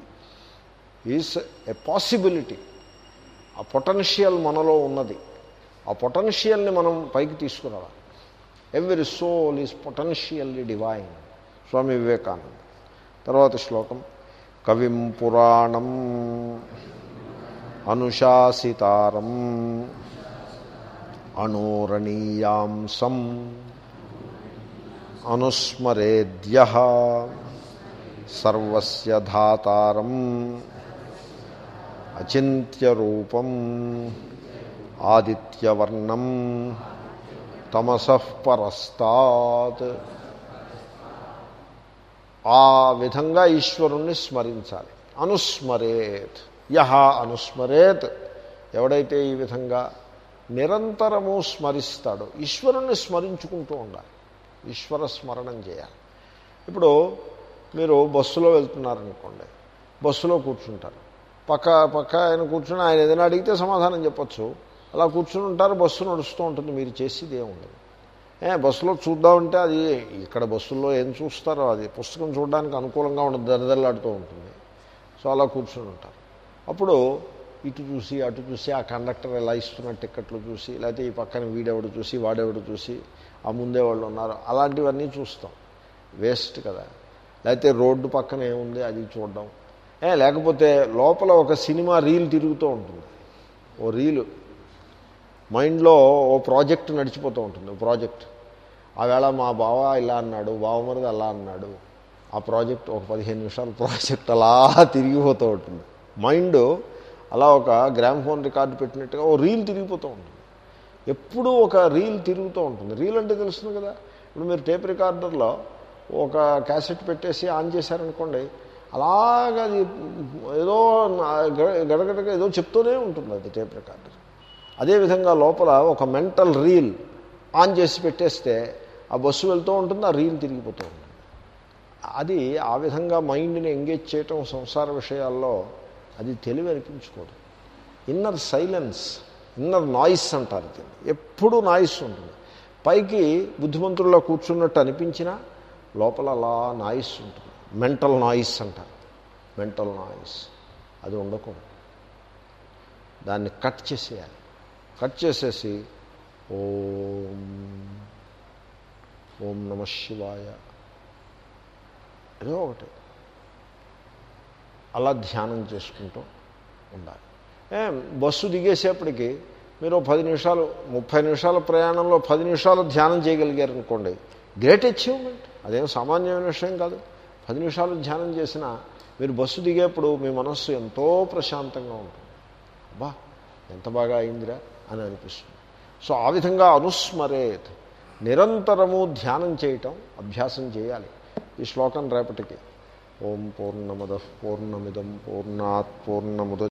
ఈజ్ ఎ పాసిబిలిటీ. ఆ పొటెన్షియల్ మనలో ఉన్నది. ఆ పొటెన్షియల్ని మనం పైకి తీసుకురావాలి. Every soul is potentially divine. Swami Vivekananda. తర్వాత శ్లోకం. కవిం పురాణం. అనుశాసితారం అణోరణీయాంసం అనుస్మరేద్య సర్వస్య ధాతారం అచింత్యరూపం ఆదిత్యవర్ణం తమసపరస్తాత్ ఆ విధంగా ఈశ్వరుణ్ణి స్మరించాలి. అనుస్మరేత్. యహ అనుస్మరేత్. ఎవడైతే ఈ విధంగా నిరంతరము స్మరిస్తాడో ఈశ్వరుణ్ణి స్మరించుకుంటూ ఉండాలి. ఈశ్వర స్మరణం చేయాలి. ఇప్పుడు మీరు బస్సులో వెళ్తున్నారనుకోండి బస్సులో కూర్చుంటారు. పక్క పక్క ఆయన కూర్చుని ఆయన ఏదైనా అడిగితే సమాధానం చెప్పచ్చు. అలా కూర్చుని ఉంటారు బస్సు నడుస్తూ ఉంటుంది మీరు చేసేది ఏముండదు. ఏ బస్సులో చూద్దామంటే అది ఇక్కడ బస్సుల్లో ఏం చూస్తారో అది పుస్తకం చూడడానికి అనుకూలంగా ఉండదు దరిదల్లాడుతూ ఉంటుంది. సో అలా కూర్చుని ఉంటారు. అప్పుడు ఇటు చూసి అటు చూసి ఆ కండక్టర్ ఎలా ఇస్తున్న టిక్కెట్లు చూసి లేకపోతే ఈ పక్కన వీడెవడు చూసి వాడెవడు చూసి ఆ ముందే వాళ్ళు ఉన్నారు. అలాంటివన్నీ చూస్తాం. వేస్ట్ కదా. లేకపోతే రోడ్డు పక్కన ఏముంది అది చూడడం. ఏ లేకపోతే లోపల ఒక సినిమా రీల్ తిరుగుతూ ఉంటుంది. ఓ రీలు. మైండ్లో ఓ ప్రాజెక్ట్ నడిచిపోతూ ఉంటుంది ఓ ప్రాజెక్ట్. ఆవేళ మా బావ ఇలా అన్నాడు బావమరిది అలా అన్నాడు. ఆ ప్రాజెక్ట్ ఒక పదిహేను నిమిషాలు ప్రాజెక్ట్ అలా తిరిగిపోతూ ఉంటుంది. మైండ్ అలా ఒక గ్రామ్ ఫోన్ రికార్డు పెట్టినట్టుగా ఓ రీల్ తిరిగిపోతూ ఉంటుంది. ఎప్పుడూ ఒక రీల్ తిరుగుతూ ఉంటుంది. రీల్ అంటే తెలుస్తుంది కదా? ఇప్పుడు మీరు టేప్ రికార్డర్లో ఒక క్యాసెట్ పెట్టేసి ఆన్ చేశారనుకోండి అలాగ అది ఏదో గడగడగా ఏదో చెప్తూనే ఉంటుంది అది టేప్ రికార్డర్. అదేవిధంగా లోపల ఒక మెంటల్ రీల్ ఆన్ చేసి పెట్టేస్తే ఆ బస్సు వెళ్తూ ఉంటుంది ఆ రీల్ తిరిగిపోతూ ఉంటుంది. అది ఆ విధంగా మైండ్ని ఎంగేజ్ చేయటం సంసార విషయాల్లో అది తెలివి అనిపించుకోదు. ఇన్నర్ సైలెన్స్ ఇన్నర్ నాయిస్ అంటారు దీన్ని. ఎప్పుడు నాయిస్ ఉంటుంది. పైకి బుద్ధిమంతుల్లో కూర్చున్నట్టు అనిపించినా లోపల అలా నాయిస్ ఉంటుంది. మెంటల్ నాయిస్ అంటారు. మెంటల్ నాయిస్ అది ఉండకూడదు. దాన్ని కట్ చేసేయాలి. కట్ చేసేసి ఓం ఓం నమ శివాయ. ఏదో ఒకటి. అలా ధ్యానం చేసుకుంటూ ఉండాలి. బస్సు దిగేసేపటికి మీరు పది నిమిషాలు ముప్పై నిమిషాల ప్రయాణంలో పది నిమిషాలు ధ్యానం చేయగలిగారు అనుకోండి గ్రేట్ అచీవ్మెంట్. అదేం సామాన్యమైన విషయం కాదు. పది నిమిషాలు ధ్యానం చేసినా మీరు బస్సు దిగేప్పుడు మీ మనస్సు ఎంతో ప్రశాంతంగా ఉంటుంది. అబ్బా ఎంత బాగా అయిందిరా అని అనిపిస్తుంది. సో ఆ విధంగా అనుస్మరేత్. నిరంతరము ధ్యానం చేయటం అభ్యాసం చేయాలి. ఈ శ్లోకం రేపటికి. ओम पूर्णमद पूर्णमिदम पूर्णा पूर्णमुदच्य